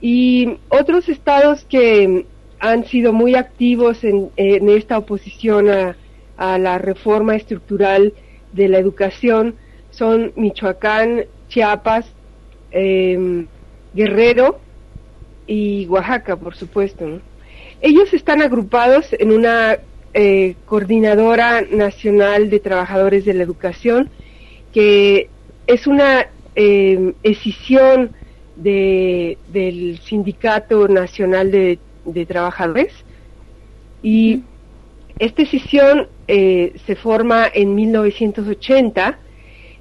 y otros estados que han sido muy activos en, en esta oposición a, a la reforma estructural de la educación son Michoacán, Chiapas, eh, Guerrero y Oaxaca, por supuesto. ¿no? Ellos están agrupados en una eh, coordinadora nacional de trabajadores de la educación que es una eh, escisión de, del Sindicato Nacional de, de Trabajadores y esta escisión eh, se forma en 1980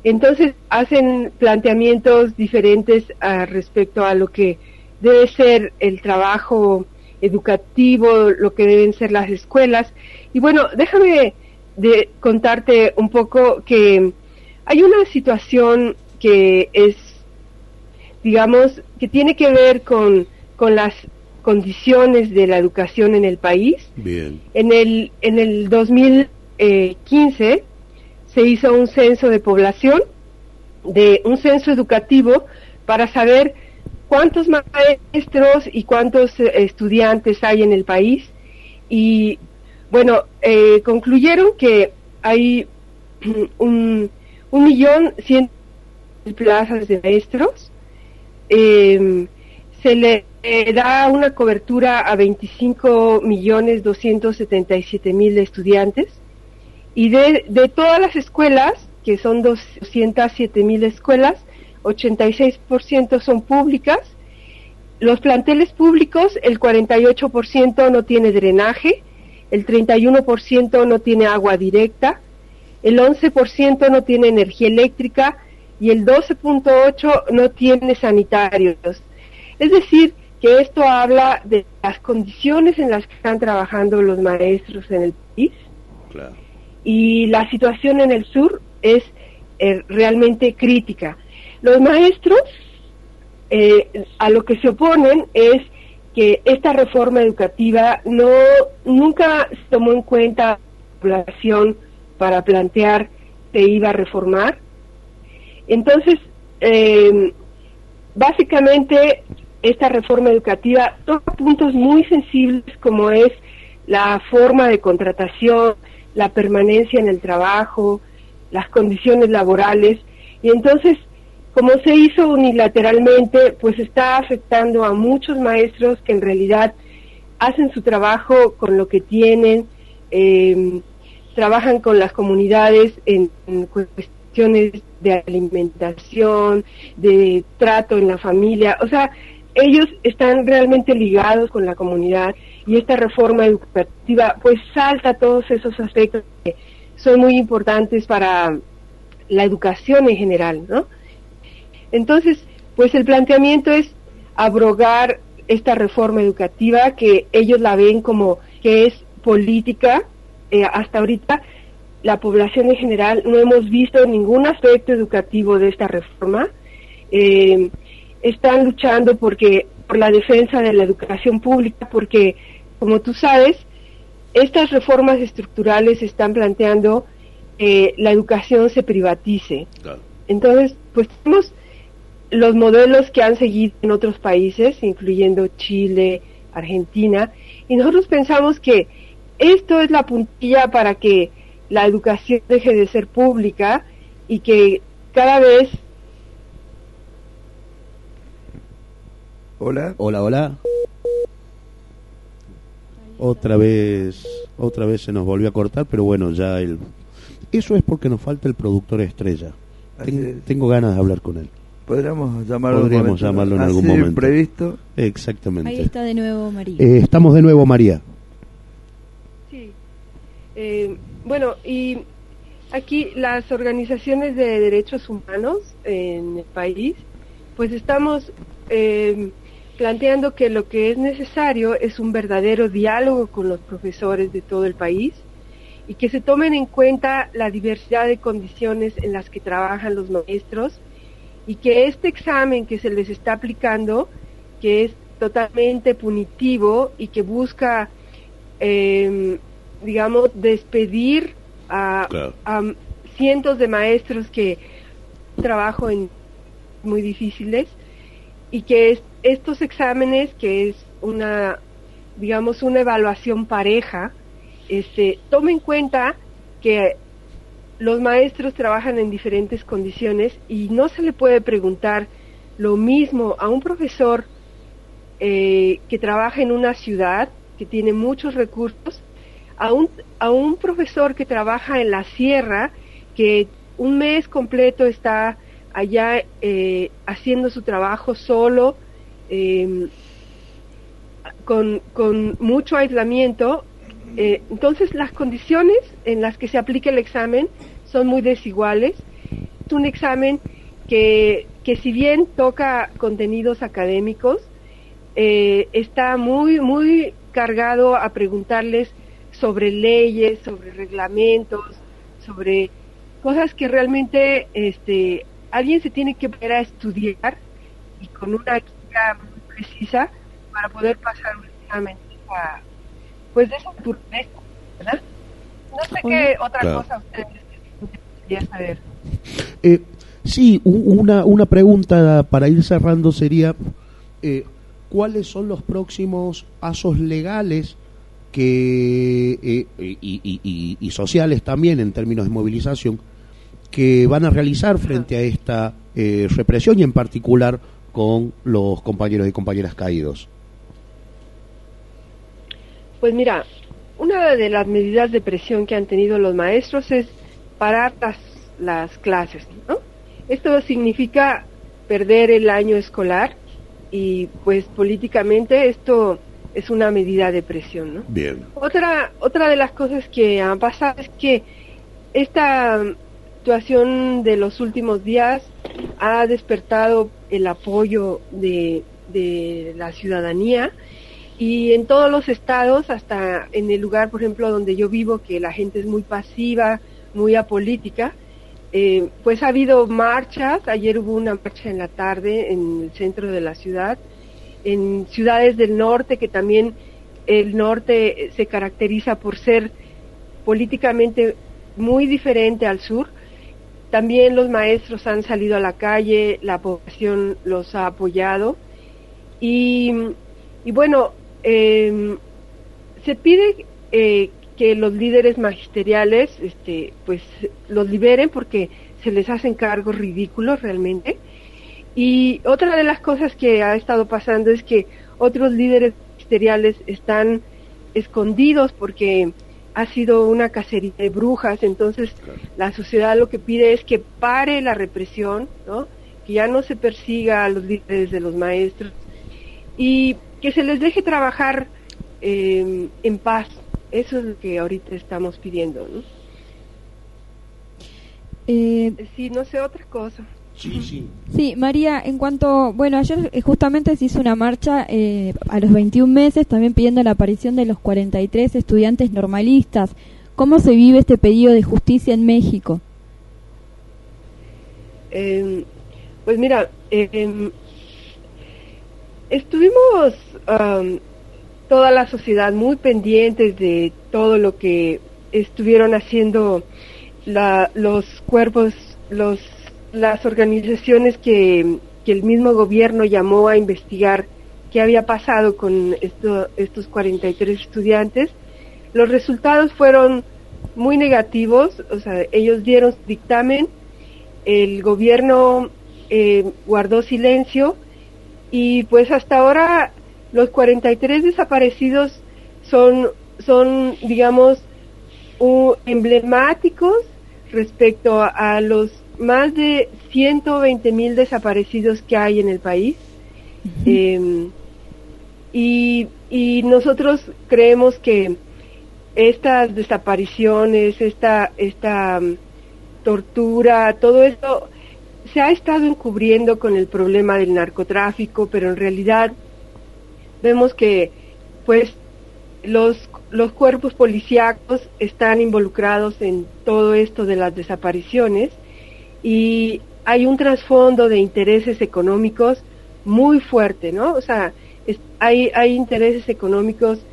entonces hacen planteamientos diferentes ah, respecto a lo que debe ser el trabajo educativo, lo que deben ser las escuelas. Y bueno, déjame de contarte un poco que hay una situación que es, digamos, que tiene que ver con, con las condiciones de la educación en el país. Bien. En el, en el 2015 se hizo un censo de población, de un censo educativo para saber cuántos maestros y cuántos eh, estudiantes hay en el país. Y bueno, eh, concluyeron que hay un, un millón cien plazas de maestros. Eh, se le eh, da una cobertura a 25 millones 277 mil estudiantes y de, de todas las escuelas, que son 207 mil escuelas, 86% son públicas. Los planteles públicos, el 48% no tiene drenaje, el 31% no tiene agua directa, el 11% no tiene energía eléctrica y el 12.8% no tiene sanitarios. Es decir, que esto habla de las condiciones en las que están trabajando los maestros en el país Claro. Y la situación en el sur es eh, realmente crítica. Los maestros eh, a lo que se oponen es que esta reforma educativa no nunca se tomó en cuenta la población para plantear que iba a reformar. Entonces, eh, básicamente esta reforma educativa toca puntos muy sensibles como es la forma de contratación, la permanencia en el trabajo, las condiciones laborales. Y entonces como se hizo unilateralmente pues está afectando a muchos maestros que en realidad hacen su trabajo con lo que tienen, eh, trabajan con las comunidades en, en cuestiones de alimentación, de trato en la familia, o sea, ellos están realmente ligados con la comunidad y esta reforma educativa pues salta todos esos aspectos que son muy importantes para la educación en general, ¿no? Entonces, pues el planteamiento es abrogar esta reforma educativa que ellos la ven como que es política. Eh, hasta ahorita la población en general no hemos visto ningún aspecto educativo de esta reforma. Eh, están luchando porque por la defensa de la educación pública, porque como tú sabes, estas reformas estructurales están planteando que la educación se privatice. Entonces, pues tenemos los modelos que han seguido en otros países, incluyendo Chile, Argentina, y nosotros pensamos que esto es la puntilla para que la educación deje de ser pública y que cada vez Hola. Hola, hola. Otra vez, otra vez se nos volvió a cortar, pero bueno, ya el... Eso es porque nos falta el productor estrella. Ten- tengo ganas de hablar con él. Podríamos llamarlo, Podríamos momento, llamarlo en algún momento. Exactamente. Ahí está de nuevo María. Eh, estamos de nuevo, María. Sí. Eh, bueno, y aquí las organizaciones de derechos humanos en el país, pues estamos eh, planteando que lo que es necesario es un verdadero diálogo con los profesores de todo el país y que se tomen en cuenta la diversidad de condiciones en las que trabajan los maestros y que este examen que se les está aplicando, que es totalmente punitivo y que busca, eh, digamos, despedir a, Claro. a cientos de maestros que trabajo en muy difíciles y que es- estos exámenes, que es una, digamos, una evaluación pareja, este, tome en cuenta que los maestros trabajan en diferentes condiciones y no se le puede preguntar lo mismo a un profesor eh, que trabaja en una ciudad que tiene muchos recursos a un, a un profesor que trabaja en la sierra que un mes completo está allá eh, haciendo su trabajo solo eh, con, con mucho aislamiento eh, entonces las condiciones en las que se aplica el examen son muy desiguales. Es un examen que, que si bien toca contenidos académicos, eh, está muy, muy cargado a preguntarles sobre leyes, sobre reglamentos, sobre cosas que realmente este, alguien se tiene que ver a estudiar y con una muy precisa para poder pasar un examen a, pues de esa naturaleza, ¿verdad? No sé qué otra Claro. cosa ustedes querían saber. Eh, sí, una, una pregunta para ir cerrando sería, eh, ¿cuáles son los próximos pasos legales que eh, y, y- y- y sociales también en términos de movilización que van a realizar frente a esta represión y en particular con los compañeros y compañeras caídos? Pues mira, una de las medidas de presión que han tenido los maestros es parar las, las clases, ¿no? Esto significa perder el año escolar y pues políticamente esto es una medida de presión, ¿no? Bien. Otra, otra de las cosas que han pasado es que esta situación de los últimos días ha despertado el apoyo de, de la ciudadanía y en todos los estados, hasta en el lugar, por ejemplo, donde yo vivo, que la gente es muy pasiva, muy apolítica, eh, pues ha habido marchas, ayer hubo una marcha en la tarde en el centro de la ciudad, en ciudades del norte, que también el norte se caracteriza por ser políticamente muy diferente al sur. También los maestros han salido a la calle, la población los ha apoyado. Y, bueno, eh, se pide eh, que los líderes magisteriales este, pues los liberen porque se les hacen cargos ridículos realmente. Y otra de las cosas que ha estado pasando es que otros líderes magisteriales están escondidos porque ha sido una cacería de brujas, entonces la sociedad lo que pide es que pare la represión, ¿no? que ya no se persiga a los líderes de los maestros y que se les deje trabajar eh, en paz. Eso es lo que ahorita estamos pidiendo. ¿no? Eh, Sí, no sé otra cosa. Sí, sí. Sí, María, en cuanto, bueno, ayer eh, justamente se hizo una marcha eh, a los 21 meses, también pidiendo la aparición de los 43 estudiantes normalistas. ¿Cómo se vive este pedido de justicia en México? Eh, pues mira, eh, estuvimos toda la sociedad muy pendientes de todo lo que estuvieron haciendo la- los cuerpos, los, las organizaciones que, que el mismo gobierno llamó a investigar qué había pasado con esto- estos 43 estudiantes. Los resultados fueron muy negativos, o sea, ellos dieron dictamen, el gobierno eh, guardó silencio y pues hasta ahora los 43 desaparecidos son, son digamos, u- emblemáticos respecto a los más de 120 mil desaparecidos que hay en el país. Eh, y, y nosotros creemos que estas desapariciones, esta, esta mm, tortura, todo esto se ha estado encubriendo con el problema del narcotráfico, pero en realidad vemos que pues los, los cuerpos policíacos están involucrados en todo esto de las desapariciones y hay un trasfondo de intereses económicos muy fuerte, ¿no? O sea, es- hay, hay intereses económicos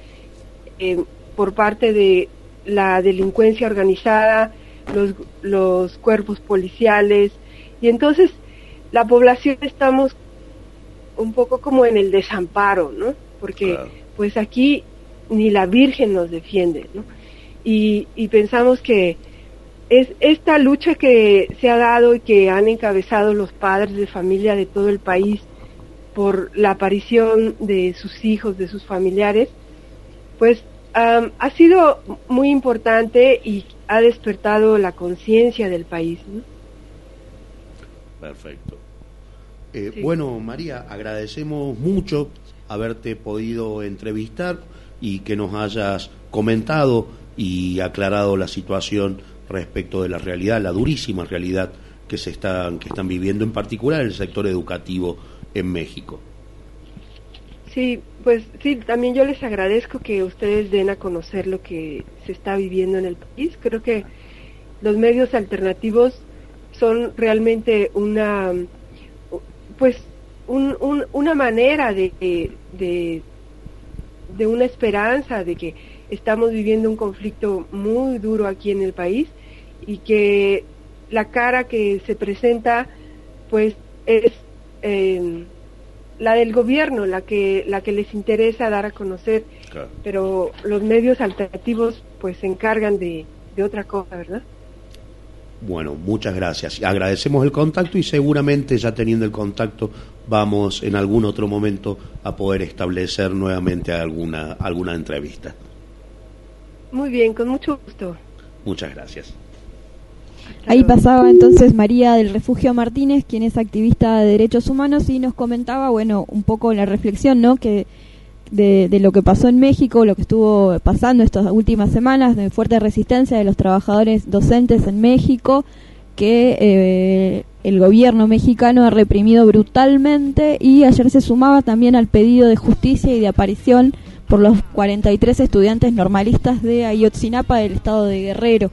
eh, por parte de la delincuencia organizada, los, los cuerpos policiales, y entonces la población estamos un poco como en el desamparo, ¿no? Porque pues aquí ni la Virgen nos defiende, ¿no? Y, y pensamos que es esta lucha que se ha dado y que han encabezado los padres de familia de todo el país por la aparición de sus hijos, de sus familiares, pues ha sido muy importante y ha despertado la conciencia del país. ¿no? Perfecto. Eh, Bueno, María, agradecemos mucho haberte podido entrevistar y que nos hayas comentado y aclarado la situación respecto de la realidad, la durísima realidad que se están que están viviendo en particular el sector educativo en México. Sí, pues sí, también yo les agradezco que ustedes den a conocer lo que se está viviendo en el país. Creo que los medios alternativos son realmente una, pues, un- un- una manera de, de una esperanza de que estamos viviendo un conflicto muy duro aquí en el país y que la cara que se presenta, pues, es eh, la del gobierno, la que la que les interesa dar a conocer, pero los medios alternativos, pues, se encargan de, de otra cosa, ¿verdad? Bueno, muchas gracias. Agradecemos el contacto y seguramente ya teniendo el contacto vamos en algún otro momento a poder establecer nuevamente alguna, alguna entrevista. Muy bien, con mucho gusto. Muchas gracias. Ahí pasaba entonces María del Refugio Martínez, quien es activista de derechos humanos y nos comentaba, bueno, un poco la reflexión, ¿no? Que de, de lo que pasó en México, lo que estuvo pasando estas últimas semanas, de fuerte resistencia de los trabajadores docentes en México, que eh, el gobierno mexicano ha reprimido brutalmente y ayer se sumaba también al pedido de justicia y de aparición por los 43 estudiantes normalistas de Ayotzinapa del estado de Guerrero.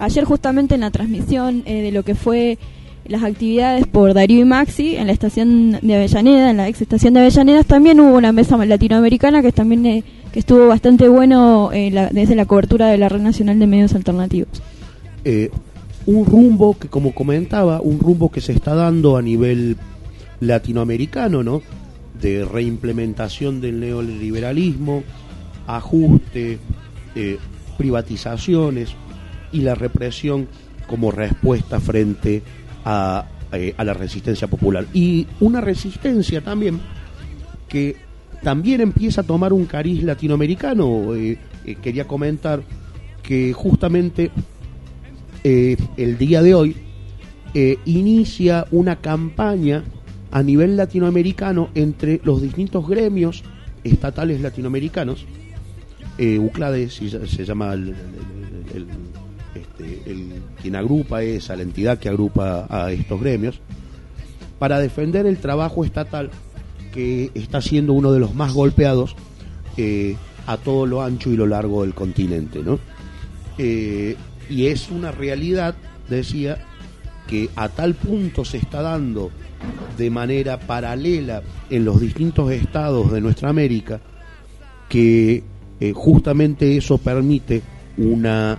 Ayer justamente en la transmisión eh, de lo que fue las actividades por Darío y Maxi en la estación de Avellaneda, en la ex estación de Avellaneda, también hubo una mesa latinoamericana que también eh, que estuvo bastante bueno eh, la- desde la cobertura de la Red Nacional de Medios Alternativos. Eh, un rumbo que, como comentaba, un rumbo que se está dando a nivel latinoamericano, ¿no? De reimplementación del neoliberalismo, ajuste, eh, privatizaciones y la represión como respuesta frente a, eh, a la resistencia popular. Y una resistencia también que también empieza a tomar un cariz latinoamericano. Eh, eh, quería comentar que justamente el día de hoy inicia una campaña a nivel latinoamericano entre los distintos gremios estatales latinoamericanos. UCLADE se, llama el- quien agrupa esa, la entidad que agrupa a estos gremios, para defender el trabajo estatal que está siendo uno de los más golpeados eh, a todo lo ancho y lo largo del continente, ¿no? Eh, y es una realidad, decía, que a tal punto se está dando de manera paralela en los distintos estados de nuestra América que eh, justamente eso permite una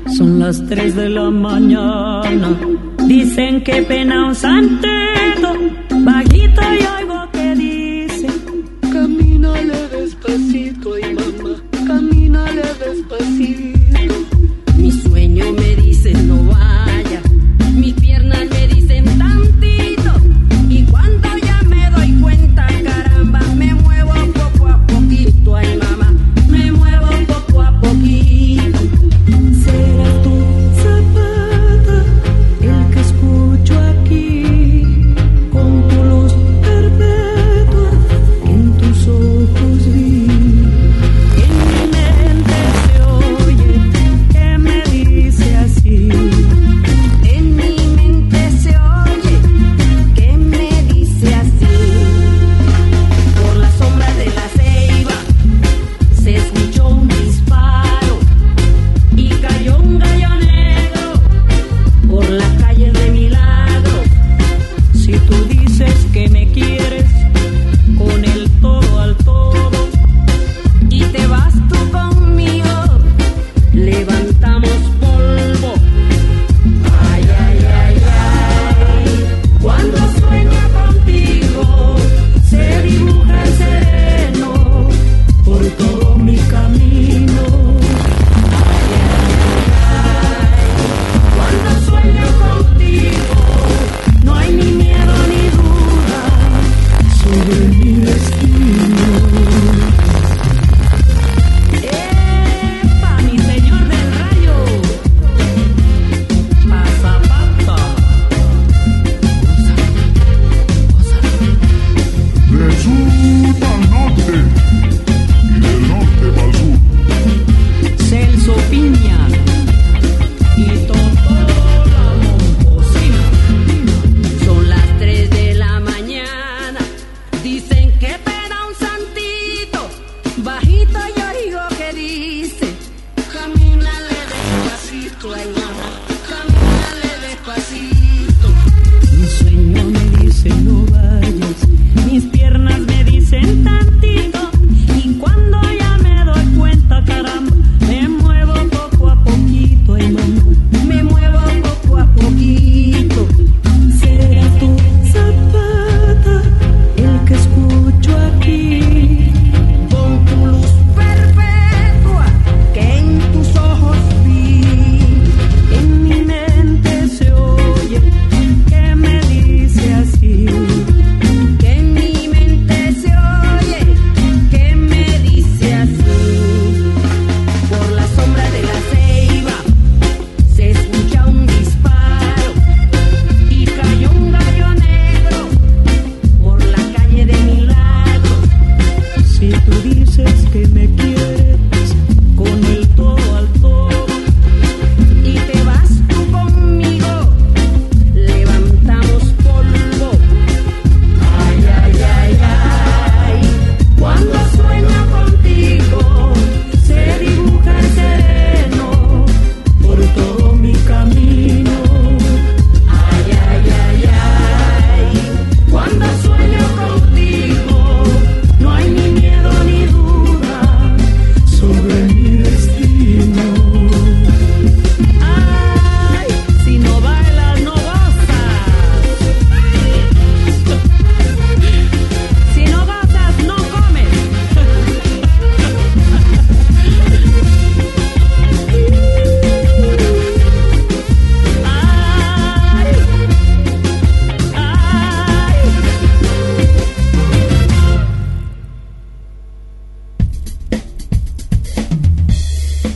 Son las 3 de la mañana. Dicen que pena un santeto. Bajito y oigo que dice: Camínale despacito, ay mamá, camínale despacito. Mi sueño me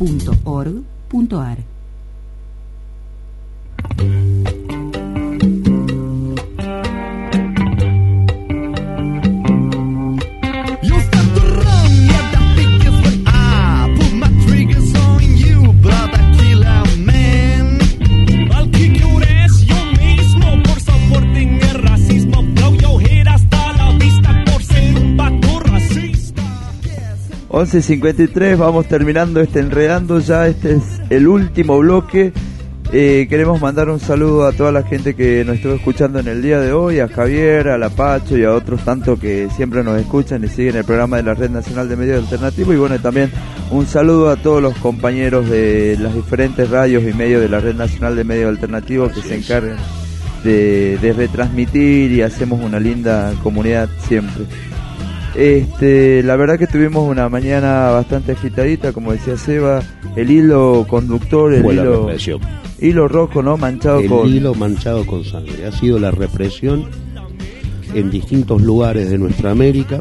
You 11.53, vamos terminando este enredando ya, este es el último bloque. Eh, queremos mandar un saludo a toda la gente que nos estuvo escuchando en el día de hoy, a Javier, a La Pacho y a otros tantos que siempre nos escuchan y siguen el programa de la Red Nacional de Medios Alternativos. Y bueno, también un saludo a todos los compañeros de las diferentes radios y medios de la Red Nacional de Medios Alternativos que se encargan de, de retransmitir y hacemos una linda comunidad siempre. Este, la verdad que tuvimos una mañana bastante agitadita, como decía Seba, el hilo conductor, el hilo, represión. hilo rojo, ¿no? Manchado el con... hilo manchado con sangre. Ha sido la represión en distintos lugares de nuestra América.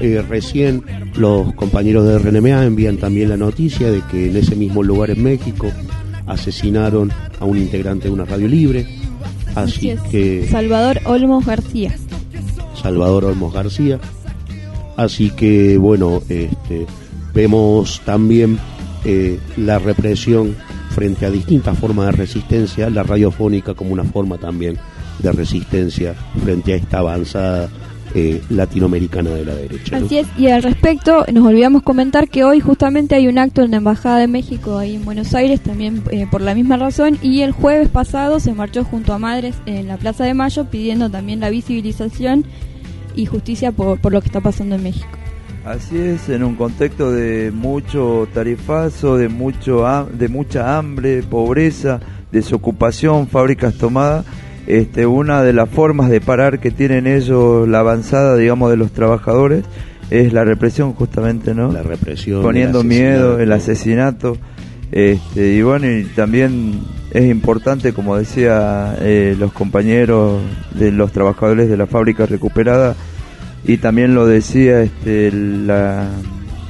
Eh, recién los compañeros de RNMA envían también la noticia de que en ese mismo lugar en México asesinaron a un integrante de una radio libre. Así es. que Salvador Olmos García. Salvador Olmos García. Así que bueno, este, vemos también eh, la represión frente a distintas formas de resistencia, la radiofónica como una forma también de resistencia frente a esta avanzada eh, latinoamericana de la derecha. Así es, y al respecto nos olvidamos comentar que hoy justamente hay un acto en la Embajada de México ahí en Buenos Aires, también eh, por la misma razón, y el jueves pasado se marchó junto a Madres en la Plaza de Mayo pidiendo también la visibilización y justicia por, por lo que está pasando en México. Así es, en un contexto de mucho tarifazo, de mucho de mucha hambre, pobreza, desocupación, fábricas tomadas, este, una de las formas de parar que tienen ellos la avanzada, digamos, de los trabajadores es la represión justamente, ¿no? La represión, poniendo el miedo, el asesinato. asesinato, este, y bueno, y también es importante, como decía eh, los compañeros de los trabajadores de la fábrica recuperada, y también lo decía este, la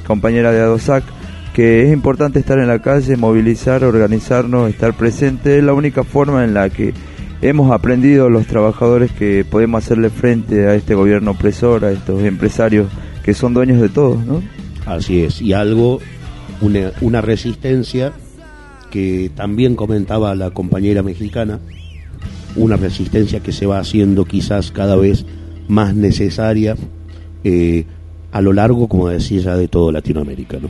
compañera de Adosac, que es importante estar en la calle, movilizar, organizarnos, estar presente, es la única forma en la que hemos aprendido los trabajadores que podemos hacerle frente a este gobierno opresor, a estos empresarios que son dueños de todo, ¿no? Así es, y algo, una resistencia que también comentaba la compañera mexicana, una resistencia que se va haciendo quizás cada vez más necesaria eh, a lo largo, como decía ya, de todo Latinoamérica. ¿no?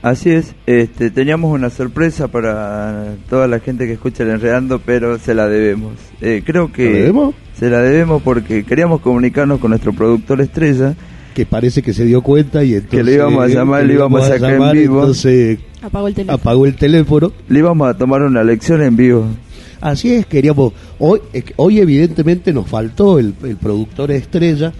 Así es, este, teníamos una sorpresa para toda la gente que escucha el Enredando, pero se la debemos. Eh, creo que ¿La debemos? se la debemos porque queríamos comunicarnos con nuestro productor estrella. Que parece que se dio cuenta y entonces... Que le íbamos a llamar, le íbamos a sacar en vivo. Entonces Apagó el teléfono. apagó el teléfono. Le íbamos a tomar una lección en vivo. Así es, queríamos. Hoy, hoy evidentemente nos faltó el, el productor estrella.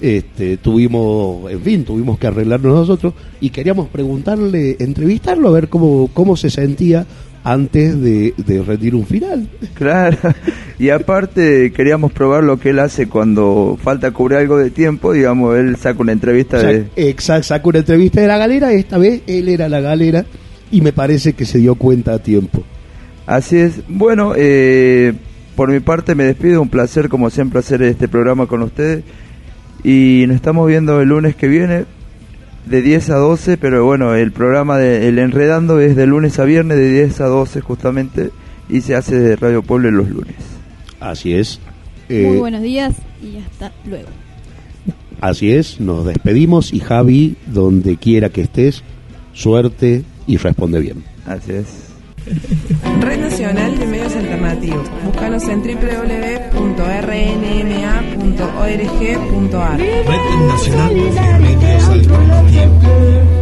Este, tuvimos, en fin, tuvimos que arreglarnos nosotros y queríamos preguntarle, entrevistarlo a ver cómo, cómo se sentía antes de, de rendir un final. Claro, y aparte queríamos probar lo que él hace cuando falta cubrir algo de tiempo, digamos, él saca una entrevista de... Exacto, sacó una entrevista de la galera, esta vez él era la galera y me parece que se dio cuenta a tiempo. Así es. Bueno, eh, por mi parte me despido. Un placer, como siempre, hacer este programa con ustedes. Y nos estamos viendo el lunes que viene, de 10 a 12. Pero bueno, el programa de El Enredando es de lunes a viernes, de 10 a 12 justamente. Y se hace de Radio Pueblo los lunes. Así es. Muy Eh, buenos días y hasta luego. Así es, nos despedimos y Javi, donde quiera que estés, suerte y responde bien. Así es. Red Nacional de Medios Alternativos. Búscanos en www.rnma.org.ar. Red Nacional de Medios Alternativos.